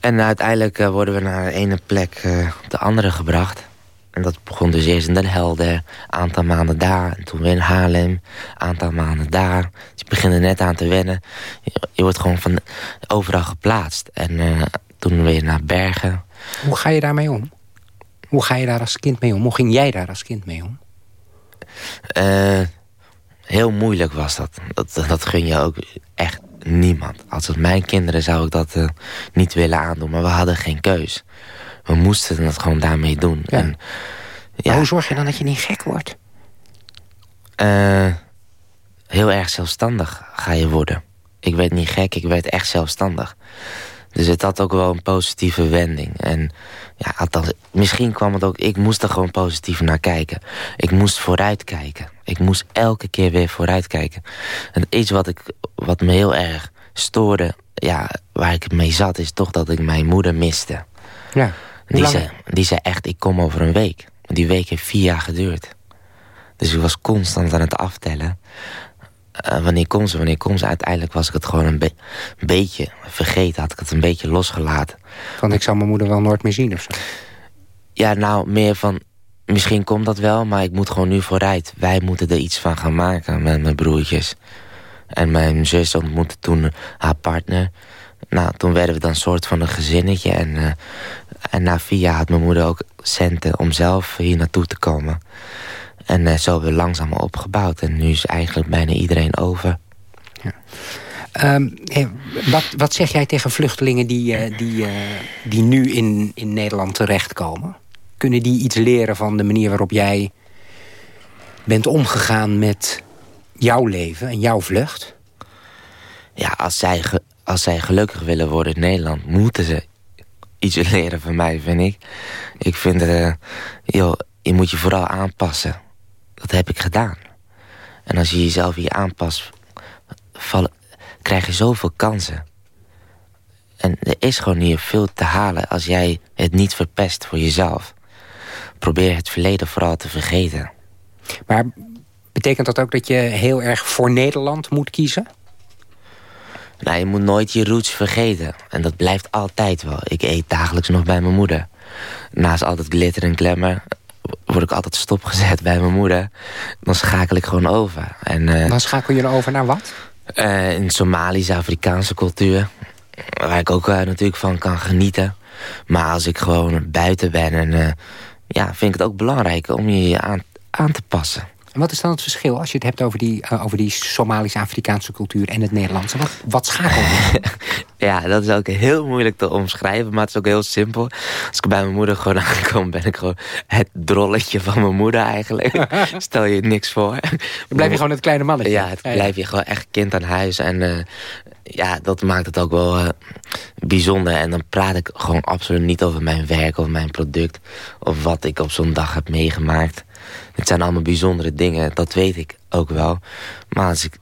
En uiteindelijk uh, worden we naar de ene plek uh, de andere gebracht. En dat begon dus eerst in Den Helder, aantal maanden daar. En toen weer in Haarlem, aantal maanden daar. Je begint er net aan te wennen. Je, je wordt gewoon van overal geplaatst. En toen weer naar Bergen. Hoe ga je daarmee om? Hoe ga je daar als kind mee om? Hoe ging jij daar als kind mee om? Uh, heel moeilijk was dat. dat. Dat gun je ook echt niemand. Als het mijn kinderen zou ik dat uh, niet willen aandoen. Maar we hadden geen keus. We moesten dat gewoon daarmee doen. Ja. En, ja, hoe zorg je dan dat je niet gek wordt? Uh, heel erg zelfstandig ga je worden. Ik werd niet gek, ik werd echt zelfstandig. Dus het had ook wel een positieve wending. En ja, althans, misschien kwam het ook... Ik moest er gewoon positief naar kijken. Ik moest vooruitkijken. Ik moest elke keer weer vooruitkijken. En iets wat, ik, wat me heel erg stoorde... Ja, waar ik mee zat, is toch dat ik mijn moeder miste. Ja. Die zei, die zei echt, ik kom over een week. Die week heeft vier jaar geduurd. Dus ik was constant aan het aftellen. Uh, wanneer komt ze, wanneer komt ze? Uiteindelijk was ik het gewoon een, beetje vergeten. Had ik het een beetje losgelaten. Van ik zou mijn moeder wel nooit meer zien of zo? Ja, nou, meer van... Misschien komt dat wel, maar ik moet gewoon nu vooruit. Wij moeten er iets van gaan maken met mijn broertjes. En mijn zus ontmoette toen haar partner. Nou, toen werden we dan een soort van een gezinnetje. En, uh, en na vier jaar had mijn moeder ook centen om zelf hier naartoe te komen. En uh, zo hebben we langzaam opgebouwd. En nu is eigenlijk bijna iedereen over. Ja. Um, wat, wat zeg jij tegen vluchtelingen die, uh, die, die nu in, in Nederland terechtkomen? Kunnen die iets leren van de manier waarop jij bent omgegaan met jouw leven en jouw vlucht? Ja, als zij, als zij gelukkig willen worden in Nederland... moeten ze iets leren van mij, vind ik. Ik vind, uh, joh, je moet je vooral aanpassen dat heb ik gedaan. En als je jezelf hier aanpast, vallen, krijg je zoveel kansen. En er is gewoon hier veel te halen als jij het niet verpest voor jezelf. Probeer het verleden vooral te vergeten. Maar betekent dat ook dat je heel erg voor Nederland moet kiezen? Nou, je moet nooit je roots vergeten. En dat blijft altijd wel. Ik eet dagelijks nog bij mijn moeder. Naast altijd glitter en glamour word ik altijd stopgezet bij mijn moeder. Dan schakel ik gewoon over. En, uh, dan schakel je over naar wat? Uh, in Somalische, Afrikaanse cultuur. Waar ik ook uh, natuurlijk van kan genieten. Maar als ik gewoon buiten ben... En, ja, vind ik het ook belangrijk om je aan, aan te passen. En wat is dan het verschil als je het hebt over die, uh, over die Somalisch-Afrikaanse cultuur en het Nederlandse? Wat, wat schakelt ja, dat is ook heel moeilijk te omschrijven, maar het is ook heel simpel. Als ik bij mijn moeder gewoon aankom, ben ik gewoon het drolletje van mijn moeder eigenlijk. Stel je niks voor. Dan blijf je gewoon het kleine mannetje. Ja, het blijf je gewoon echt kind aan huis. En uh, ja, dat maakt het ook wel uh, bijzonder. En dan praat ik gewoon absoluut niet over mijn werk of mijn product. Of wat ik op zo'n dag heb meegemaakt. Het zijn allemaal bijzondere dingen, dat weet ik ook wel. Maar als ik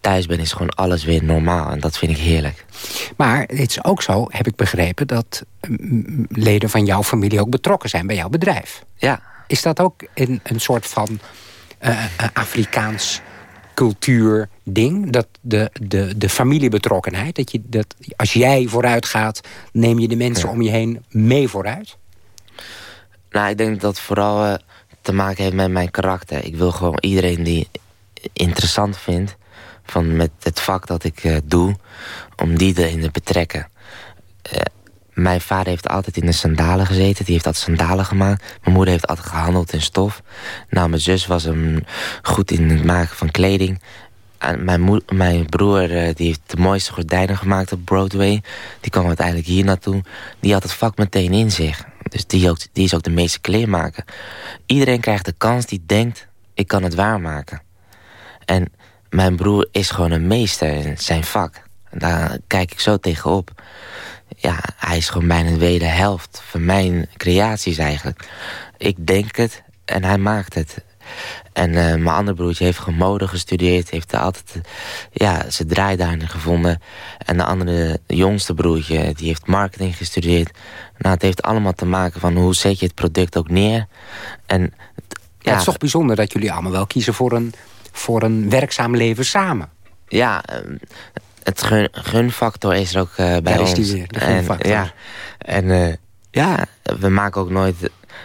thuis ben is gewoon alles weer normaal. En dat vind ik heerlijk. Maar het is ook zo, heb ik begrepen... dat leden van jouw familie ook betrokken zijn bij jouw bedrijf. Ja. Is dat ook een, een soort van uh, Afrikaans cultuurding? Dat de, de, de familiebetrokkenheid, dat, je, dat als jij vooruit gaat... neem je de mensen om je heen mee vooruit? Nou, ik denk dat vooral uh, te maken heeft met mijn karakter. Ik wil gewoon iedereen die interessant vindt... Van met het vak dat ik uh, doe, om die erin te betrekken. Uh, mijn vader heeft altijd in de sandalen gezeten. Die heeft altijd sandalen gemaakt. Mijn moeder heeft altijd gehandeld in stof. Nou, mijn zus was hem goed in het maken van kleding. Mijn, mijn broer uh, die heeft de mooiste gordijnen gemaakt op Broadway. Die kwam uiteindelijk hier naartoe. Die had het vak meteen in zich. Dus die, ook, die is ook de meeste kleermaker. Iedereen krijgt de kans die denkt, ik kan het waarmaken. En mijn broer is gewoon een meester in zijn vak. Daar kijk ik zo tegenop ja, hij is gewoon bijna de wederhelft van mijn creaties eigenlijk. Ik denk het en hij maakt het. En uh, mijn andere broertje heeft gewoon mode gestudeerd. Heeft altijd ja, zijn draai daarin gevonden. En de andere, de jongste broertje, die heeft marketing gestudeerd. Nou, het heeft allemaal te maken van hoe zet je het product ook neer. En, ja, het is toch bijzonder dat jullie allemaal wel kiezen voor een, voor een werkzaam leven samen. Ja, ehm, het gun, gunfactor is er ook uh, bij ons. is die weer, de gunfactor. En, ja, en uh, ja, we maken ook nooit...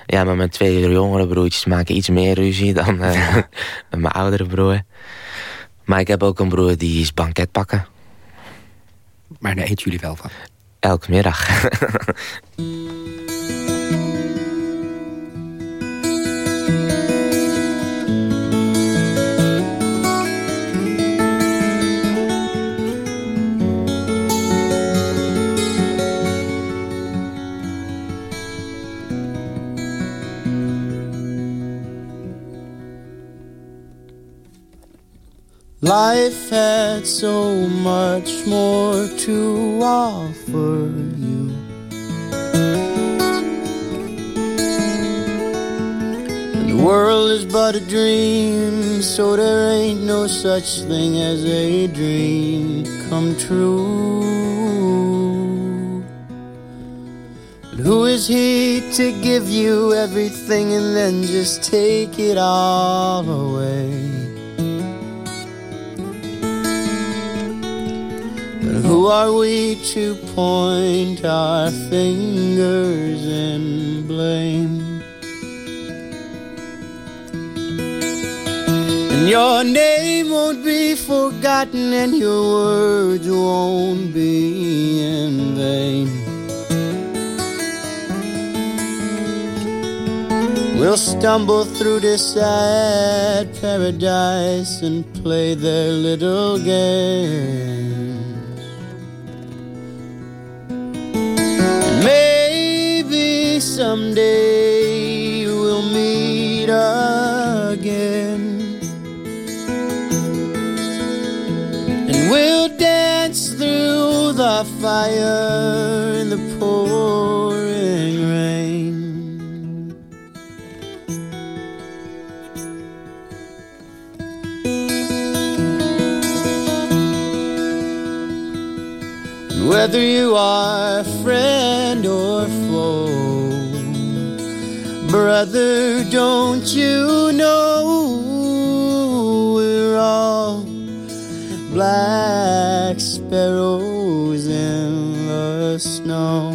Ja, met mijn twee jongere broertjes maken iets meer ruzie dan uh, met mijn oudere broer. Maar ik heb ook een broer die is banket pakken. Maar daar eten jullie wel van? Elke middag. Life had so much more to offer you. And the world is but a dream, so there ain't no such thing as a dream come true. But who is he to give you everything and then just take it all away? Who are we to point our fingers and blame? And your name won't be forgotten, and your words won't be in vain. We'll stumble through this sad paradise and play their little game. Someday we'll meet again. And we'll dance through the fire in the pouring rain. Whether you are friend Brother, don't you know we're all black sparrows in the snow?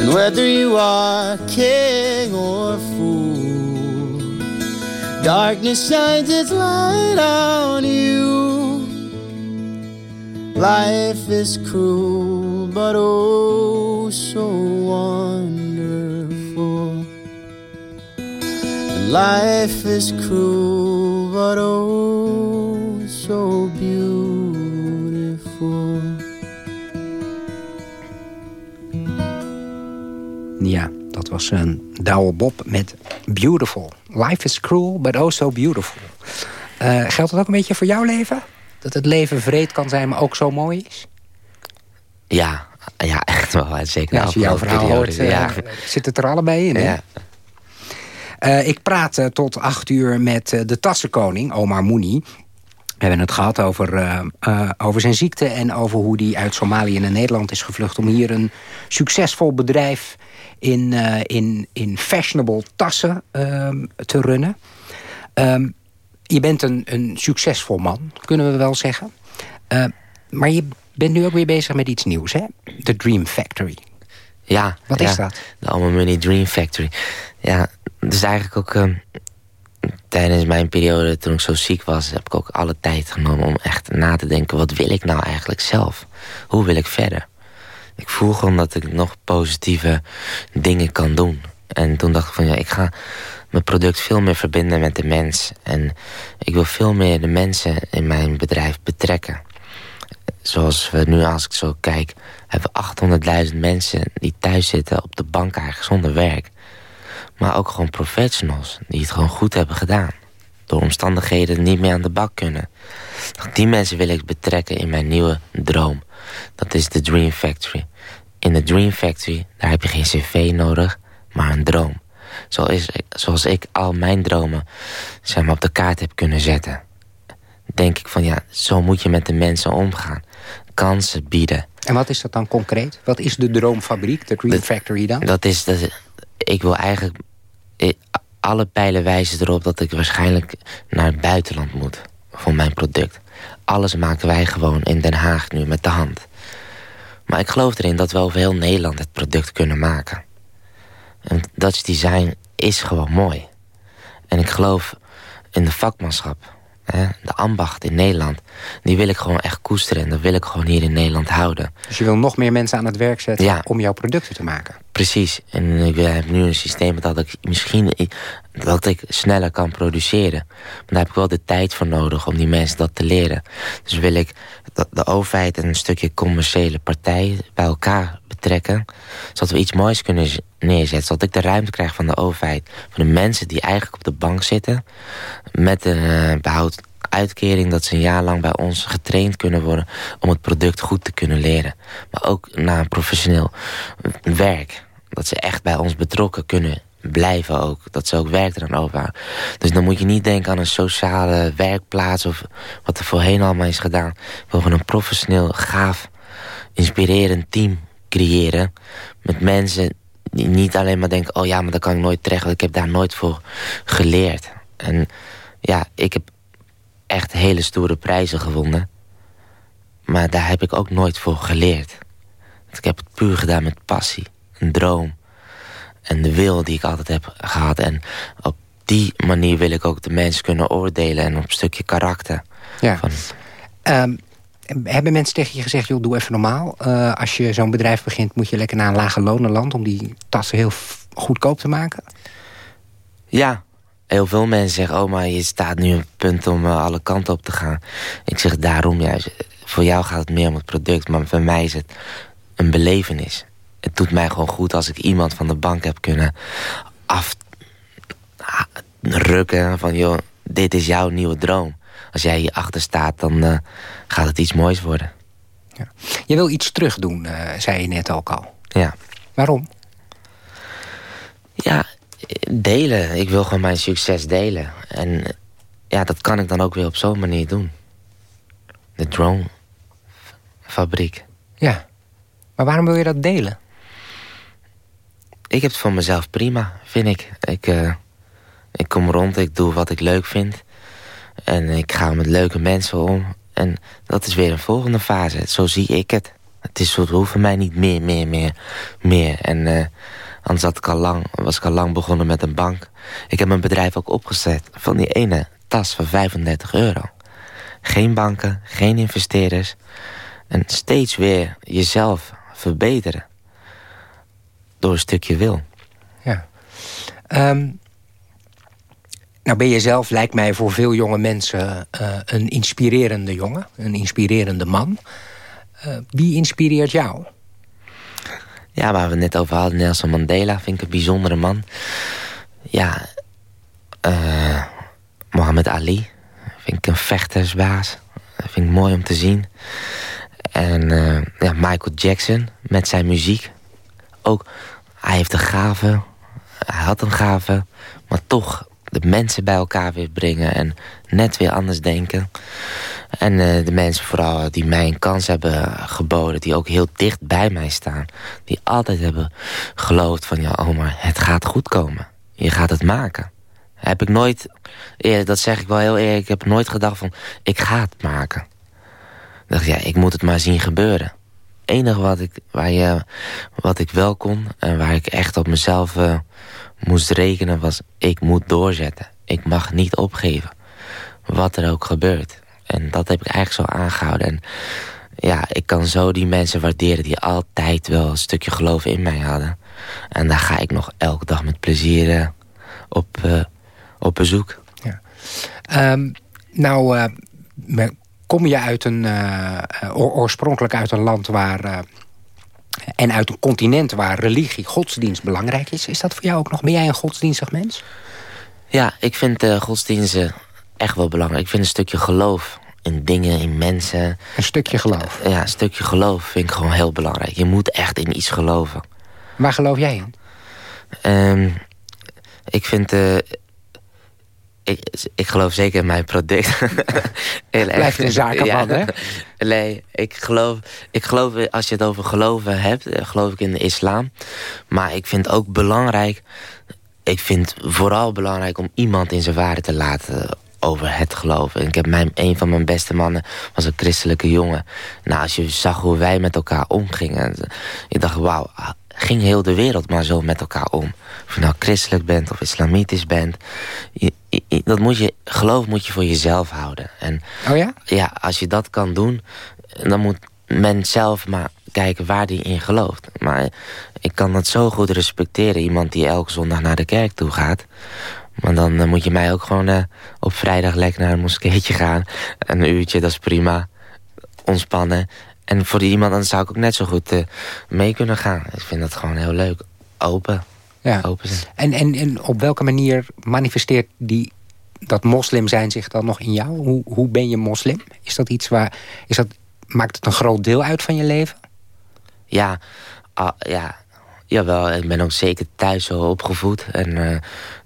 And whether you are king or fool, darkness shines its light on you. Life is cruel, but oh so wonderful. life is cruel, but oh so beautiful. Ja, dat was een Douwe Bob met Beautiful. Life is cruel, but oh so beautiful. Uh, geldt dat ook een beetje voor jouw leven? Dat het leven vreed kan zijn, maar ook zo mooi is? Ja, ja, echt wel. Zeker ja, als je jouw verhaal hoort, uh, zit het er allebei in. Ja. ik praat tot acht uur met de tassenkoning, Omar Mouni. We hebben het gehad over, over zijn ziekte... en over hoe hij uit Somalië naar Nederland is gevlucht... om hier een succesvol bedrijf in, in, in fashionable tassen ehm, te runnen. Ehm, je bent een, een succesvol man, kunnen we wel zeggen. maar je bent nu ook weer bezig met iets nieuws, hè? The Dream Factory. Ja. Wat is dat? De Alma Money Dream Factory. Ja, dus eigenlijk ook... Uh, tijdens mijn periode toen ik zo ziek was... heb ik ook alle tijd genomen om echt na te denken... wat wil ik nou eigenlijk zelf? Hoe wil ik verder? Ik voel gewoon dat ik nog positieve dingen kan doen. En toen dacht ik van ja, ik ga mijn product veel meer verbinden met de mens. En ik wil veel meer de mensen in mijn bedrijf betrekken zoals we nu, als ik zo kijk... hebben we 800.000 mensen die thuis zitten op de bank eigenlijk zonder werk. Maar ook gewoon professionals die het gewoon goed hebben gedaan. Door omstandigheden niet meer aan de bak kunnen. Die mensen wil ik betrekken in mijn nieuwe droom. Dat is de Dream Factory. In de Dream Factory, daar heb je geen cv nodig, maar een droom. Zoals, zoals ik al mijn dromen zeg op de kaart heb kunnen zetten denk ik van ja, zo moet je met de mensen omgaan. Kansen bieden. En wat is dat dan concreet? Wat is de droomfabriek, de Dream Factory dan? Dat is, dat, ik wil eigenlijk... alle pijlen wijzen erop dat ik waarschijnlijk naar het buitenland moet. Voor mijn product. Alles maken wij gewoon in Den Haag nu met de hand. Maar ik geloof erin dat we over heel Nederland het product kunnen maken. En Dutch design is gewoon mooi. En ik geloof in de vakmanschap de ambacht in Nederland... die wil ik gewoon echt koesteren en dat wil ik gewoon hier in Nederland houden. Dus je wil nog meer mensen aan het werk zetten om jouw producten te maken? Precies. En ik heb nu een systeem dat ik misschien dat ik sneller kan produceren. Maar daar heb ik wel de tijd voor nodig om die mensen dat te leren. Dus wil ik dat de overheid en een stukje commerciële partij bij elkaar betrekken. Zodat we iets moois kunnen neerzetten. Zodat ik de ruimte krijg van de overheid. Van de mensen die eigenlijk op de bank zitten. Met een uh, behoud uitkering dat ze een jaar lang bij ons getraind kunnen worden... om het product goed te kunnen leren. Maar ook naar een professioneel werk. Dat ze echt bij ons betrokken kunnen blijven ook. Dat ze ook werk eraan overhouden. Dus dan moet je niet denken aan een sociale werkplaats... of wat er voorheen allemaal is gedaan. We gewoon een professioneel, gaaf, inspirerend team creëren... met mensen die niet alleen maar denken... oh ja, maar daar kan ik nooit terecht, want ik heb daar nooit voor geleerd. En ja, ik heb echt hele stoere prijzen gewonnen. Maar daar heb ik ook nooit voor geleerd. Ik heb het puur gedaan met passie, een droom. En de wil die ik altijd heb gehad. En op die manier wil ik ook de mensen kunnen oordelen... en op een stukje karakter. Ja. Van... Um, hebben mensen tegen je gezegd, joh, doe even normaal. Uh, als je zo'n bedrijf begint, moet je lekker naar een lage lonenland... om die tassen heel goedkoop te maken? Ja, heel veel mensen zeggen... oh, maar je staat nu op punt om uh, alle kanten op te gaan. Ik zeg daarom juist. Voor jou gaat het meer om het product, maar voor mij is het een belevenis. Het doet mij gewoon goed als ik iemand van de bank heb kunnen afrukken... van, joh, dit is jouw nieuwe droom als jij hierachter staat, dan uh, gaat het iets moois worden. Ja. Je wil iets terug doen, uh, zei je net ook al. Ja. Waarom? Ja, delen. Ik wil gewoon mijn succes delen. En ja, dat kan ik dan ook weer op zo'n manier doen. De drone fabriek. Ja. Maar waarom wil je dat delen? Ik heb het voor mezelf prima, vind ik. Ik, uh, ik kom rond, ik doe wat ik leuk vind. En ik ga met leuke mensen om. En dat is weer een volgende fase. Zo zie ik het. Het is zo, hoeven mij niet meer, meer, meer, meer. En uh, anders ik al lang, was ik al lang begonnen met een bank. Ik heb mijn bedrijf ook opgezet van die ene tas van 35 euro. Geen banken, geen investeerders. En steeds weer jezelf verbeteren. Door een stukje wil. Ja. Um, nou ben je zelf, lijkt mij voor veel jonge mensen... Uh, een inspirerende jongen, een inspirerende man. Uh, wie inspireert jou? Ja, waar we net over hadden, Nelson Mandela vind ik een bijzondere man. Ja, uh, Mohammed Ali vind ik een vechtersbaas. Dat vind ik mooi om te zien. En ja, Michael Jackson met zijn muziek. Ook, hij heeft de gave hij had een gave, maar toch de mensen bij elkaar weer brengen en net weer anders denken. En uh, de mensen vooral die mij een kans hebben geboden, die ook heel dicht bij mij staan. Die altijd hebben geloofd van, ja oma, het gaat goed komen. Je gaat het maken. Heb ik nooit, dat zeg ik wel heel eerlijk, ik heb nooit gedacht van, ik ga het maken. Ik dacht, ja, ik moet het maar zien gebeuren. Het enige wat ik, waar wat ik wel kon en waar ik echt op mezelf uh, moest rekenen was... ik moet doorzetten. Ik mag niet opgeven. Wat er ook gebeurt. En dat heb ik eigenlijk zo aangehouden. En ja, ik kan zo die mensen waarderen die altijd wel een stukje geloof in mij hadden. En daar ga ik nog elke dag met plezier uh, op, uh, op bezoek. Ja. Um, nou, uh, kom je uit een, oorspronkelijk uit een land waar en uit een continent waar religie, godsdienst belangrijk is. Is dat voor jou ook nog? Ben jij een godsdienstig mens? Ja, ik vind uh, godsdiensten echt wel belangrijk. Ik vind een stukje geloof in dingen, in mensen. Een stukje geloof? ja, een stukje geloof vind ik gewoon heel belangrijk. Je moet echt in iets geloven. Waar geloof jij in? Um, ik vind... Uh, ik, ik geloof zeker in mijn product. Blijft een zakenman, ja. hè? Nee, ik geloof, ik geloof, als je het over geloven hebt, eh, geloof ik in de islam. Maar ik vind ook belangrijk, ik vind vooral belangrijk om iemand in zijn waarde te laten over het geloven. Ik heb mijn, een van mijn beste mannen was een christelijke jongen. Nou, als je zag hoe wij met elkaar omgingen, ik dacht, wauw, ging heel de wereld maar zo met elkaar om. Of je nou christelijk bent of islamitisch bent. Je, dat moet je, geloof moet je voor jezelf houden. En oh ja? Ja, als je dat kan doen, dan moet men zelf maar kijken waar die in gelooft. Maar ik kan dat zo goed respecteren. Iemand die elke zondag naar de kerk toe gaat. Maar dan uh, moet je mij ook gewoon uh, op vrijdag lekker naar een moskeetje gaan. Een uurtje, dat is prima. Ontspannen. En voor die iemand dan zou ik ook net zo goed uh, mee kunnen gaan. Ik vind dat gewoon heel leuk. Open. Ja. Open zijn. En, en, en op welke manier manifesteert die, dat moslim zijn zich dan nog in jou? Hoe, hoe ben je moslim? Is dat iets waar... Is dat, maakt het een groot deel uit van je leven? Ja, uh, ja, jawel. Ik ben ook zeker thuis zo opgevoed. En uh,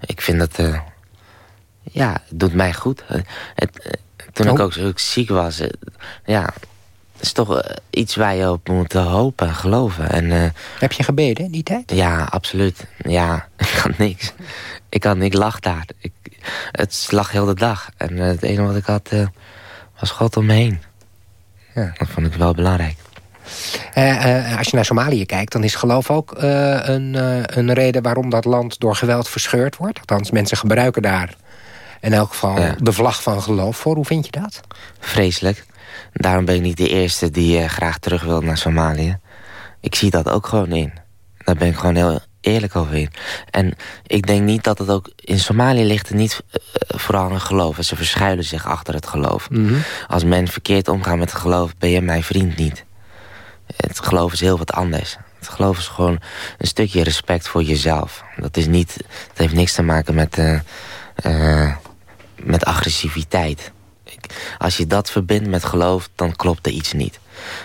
ik vind dat... Uh, ja, het doet mij goed. Het, toen oh. ik ook zo ziek was... ja, is toch uh, iets waar je op moet hopen en geloven. En, uh, Heb je gebeden in die tijd? Ja, absoluut. Ja, ik had niks. Ik had niks, lag daar. Ik, het lag heel de dag. En uh, het enige wat ik had was God om me heen. Ja. Dat vond ik wel belangrijk. als je naar Somalië kijkt, dan is geloof ook een, een reden waarom dat land door geweld verscheurd wordt. Althans, mensen gebruiken daar in elk geval ja. de vlag van geloof voor. Hoe vind je dat? Vreselijk. Daarom ben ik niet de eerste die uh, graag terug wil naar Somalië. Ik zie dat ook gewoon in. Daar ben ik gewoon heel eerlijk over in. En ik denk niet dat het ook... In Somalië ligt het niet uh, vooral een geloof. Ze verschuilen zich achter het geloof. Mm -hmm. Als men verkeerd omgaat met het geloof... ben je mijn vriend niet. Het geloof is heel wat anders. Het geloof is gewoon een stukje respect voor jezelf. Dat is niet... Het heeft niks te maken met... Uh, met agressiviteit als je dat verbindt met geloof, dan klopt er iets niet.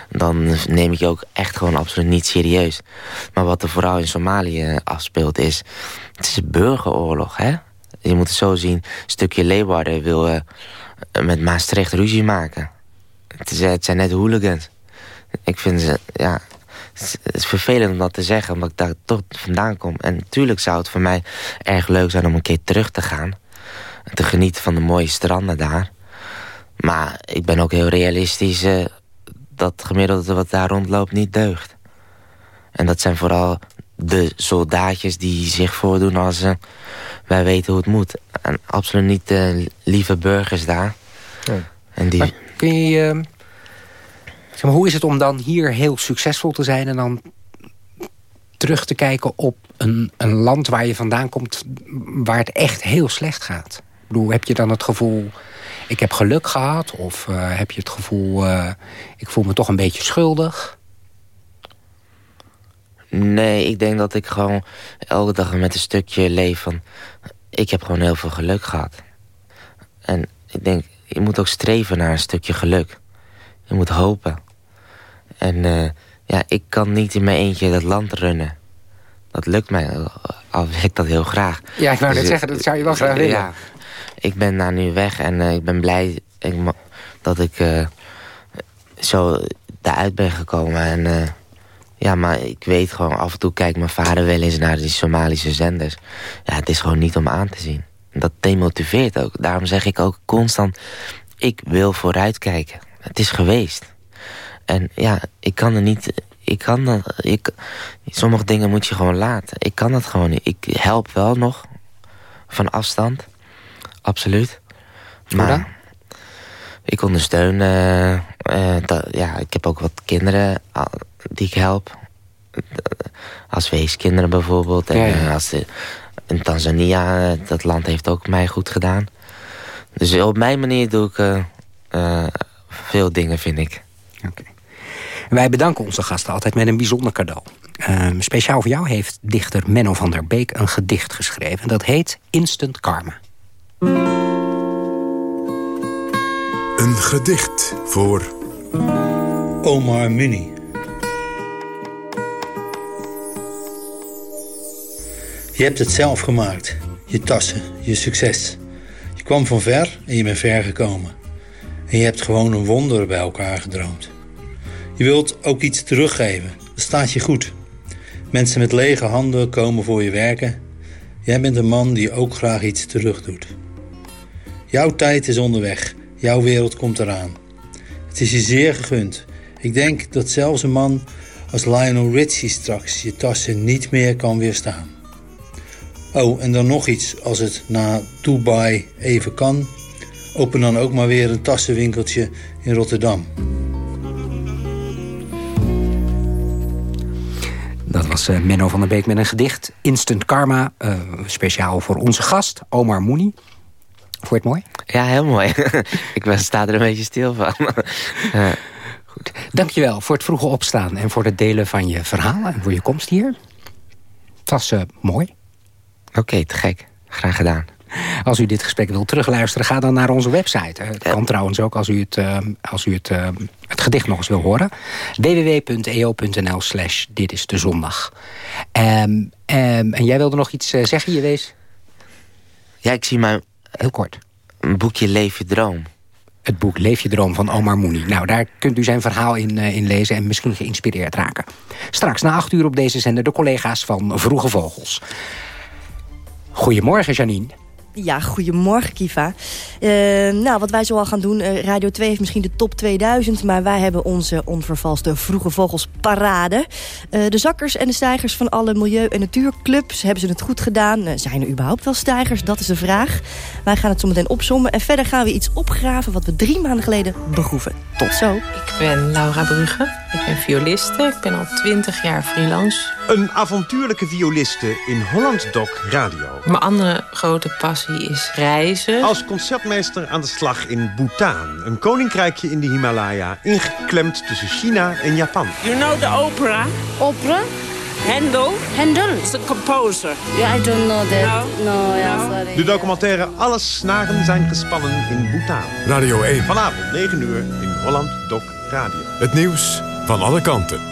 Dan neem ik je ook echt gewoon absoluut niet serieus. Maar wat er vooral in Somalië afspeelt is... Het is een burgeroorlog, hè? Je moet het zo zien. Een stukje Leeuwarden wil uh, met Maastricht ruzie maken. Het, het zijn net hooligans. Ik vind ze, ja... Het is vervelend om dat te zeggen, omdat ik daar toch vandaan kom. En natuurlijk zou het voor mij erg leuk zijn om een keer terug te gaan. Te genieten van de mooie stranden daar. Maar ik ben ook heel realistisch uh, dat gemiddelde wat daar rondloopt niet deugt. En dat zijn vooral de soldaatjes die zich voordoen als uh, wij weten hoe het moet. En absoluut niet de lieve burgers daar. Ja. En die... Maar kun je, uh, zeg maar, hoe is het om dan hier heel succesvol te zijn... en dan terug te kijken op een, een land waar je vandaan komt... waar het echt heel slecht gaat? Ik bedoel, heb je dan het gevoel ik heb geluk gehad? Of uh, heb je het gevoel, uh, ik voel me toch een beetje schuldig? Nee, ik denk dat ik gewoon elke dag met een stukje leef van... Ik heb gewoon heel veel geluk gehad. En ik denk, je moet ook streven naar een stukje geluk. Je moet hopen. En uh, ja, ik kan niet in mijn eentje dat land runnen. Dat lukt mij, al wil ik dat heel graag. Ja, ik wou net dus, zeggen, dat zou je wel graag willen. Ja, ik ben daar nu weg en ik ben blij dat ik zo daaruit ben gekomen. En ja, maar ik weet gewoon, af en toe kijkt mijn vader wel eens naar die Somalische zenders. Ja, het is gewoon niet om aan te zien. Dat demotiveert ook. Daarom zeg ik ook constant, ik wil vooruitkijken. Het is geweest. En ja, ik kan er niet... Ik kan dat, ik, sommige dingen moet je gewoon laten. Ik kan dat gewoon niet. Ik help wel nog. Van afstand. Absoluut. Maar ik ondersteun... Uh, ja, ik heb ook wat kinderen die ik help. Als weeskinderen bijvoorbeeld. En ja, als de, in Tanzania, dat land heeft ook mij goed gedaan. Dus op mijn manier doe ik uh, uh, veel dingen, vind ik. Oké. Wij bedanken onze gasten altijd met een bijzonder cadeau. Uh, speciaal voor jou heeft dichter Menno van der Beek een gedicht geschreven. Dat heet Instant Karma. Een gedicht voor... Omar Mini. Je hebt het zelf gemaakt. Je tassen, je succes. Je kwam van ver en je bent ver gekomen. En je hebt gewoon een wonder bij elkaar gedroomd. Je wilt ook iets teruggeven. Dat staat je goed. Mensen met lege handen komen voor je werken. Jij bent een man die ook graag iets terug doet. Jouw tijd is onderweg. Jouw wereld komt eraan. Het is je zeer gegund. Ik denk dat zelfs een man als Lionel Richie straks je tassen niet meer kan weerstaan. Oh, en dan nog iets. Als het na Dubai even kan, open dan ook maar weer een tassenwinkeltje in Rotterdam. Dat was uh, Menno van der Beek met een gedicht. Instant Karma, uh, speciaal voor onze gast, Omar Mooney. Vond je het mooi? Ja, heel mooi. ik ben, sta er een beetje stil van. uh. Goed. Dankjewel voor het vroege opstaan en voor het delen van je verhaal en voor je komst hier. Het was mooi. Oké, te gek. Graag gedaan. Als u dit gesprek wilt terugluisteren, ga dan naar onze website. Het kan trouwens ook als u het, uh, als u het, uh, het gedicht nog eens wil horen. www.eo.nl slash dit is de zondag. Um, en jij wilde nog iets zeggen, je wees? Ja, ik zie maar... Heel kort. Een boekje Leef je droom. Het boek Leef je droom van Omar Mooney. Nou, daar kunt u zijn verhaal in, in lezen en misschien geïnspireerd raken. Straks na acht uur op deze zender de collega's van Vroege Vogels. Goedemorgen, Janine. Ja, goedemorgen Kiva. Uh, nou, wat wij zoal gaan doen, uh, Radio 2 heeft misschien de top 2000... maar wij hebben onze onvervalste Vroege Vogels parade. Uh, de zakkers en de stijgers van alle milieu- en natuurclubs... hebben ze het goed gedaan. zijn er überhaupt wel stijgers? Dat is de vraag. Wij gaan het zo meteen opzommen. En verder gaan we iets opgraven wat we drie maanden geleden begroeven. Tot zo. Ik ben Laura Brugge. Ik ben violiste. Ik ben al twintig jaar freelance. Een avontuurlijke violiste in Holland Doc Radio. Mijn andere grote passie is reizen. Als concertmeester aan de slag in Bhutan. Een koninkrijkje in de Himalaya, ingeklemd tussen China en Japan. You know the opera? Opera? Handel? Handel? Is the composer. Yeah, I don't know that. No, no yeah, sorry. De documentaire Alle snaren zijn gespannen in Bhutan. Radio 1. Vanavond 9 uur in Holland Doc Radio. Het nieuws van alle kanten.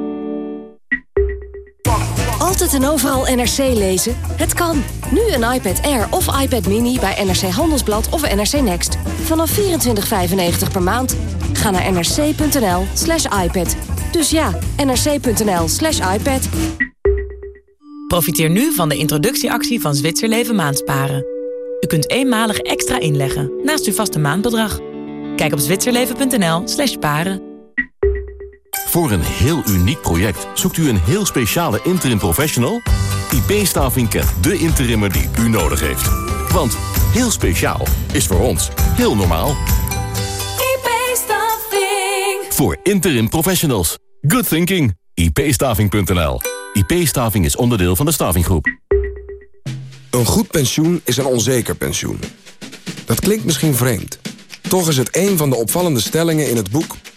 Altijd en overal NRC lezen? Het kan. Nu een iPad Air of iPad Mini bij NRC Handelsblad of NRC Next. Vanaf 24,95 per maand. Ga naar nrc.nl slash iPad. Dus ja, nrc.nl slash iPad. Profiteer nu van de introductieactie van Zwitserleven Maandsparen. U kunt eenmalig extra inleggen naast uw vaste maandbedrag. Kijk op zwitserleven.nl slash paren. Voor een heel uniek project zoekt u een heel speciale interim professional? IP-staving kent de interimmer die u nodig heeft. Want heel speciaal is voor ons heel normaal. IP-staving. Voor interim professionals. Good thinking. ipstaving.nl IP-staving is onderdeel van de stavinggroep. Een goed pensioen is een onzeker pensioen. Dat klinkt misschien vreemd. Toch is het een van de opvallende stellingen in het boek...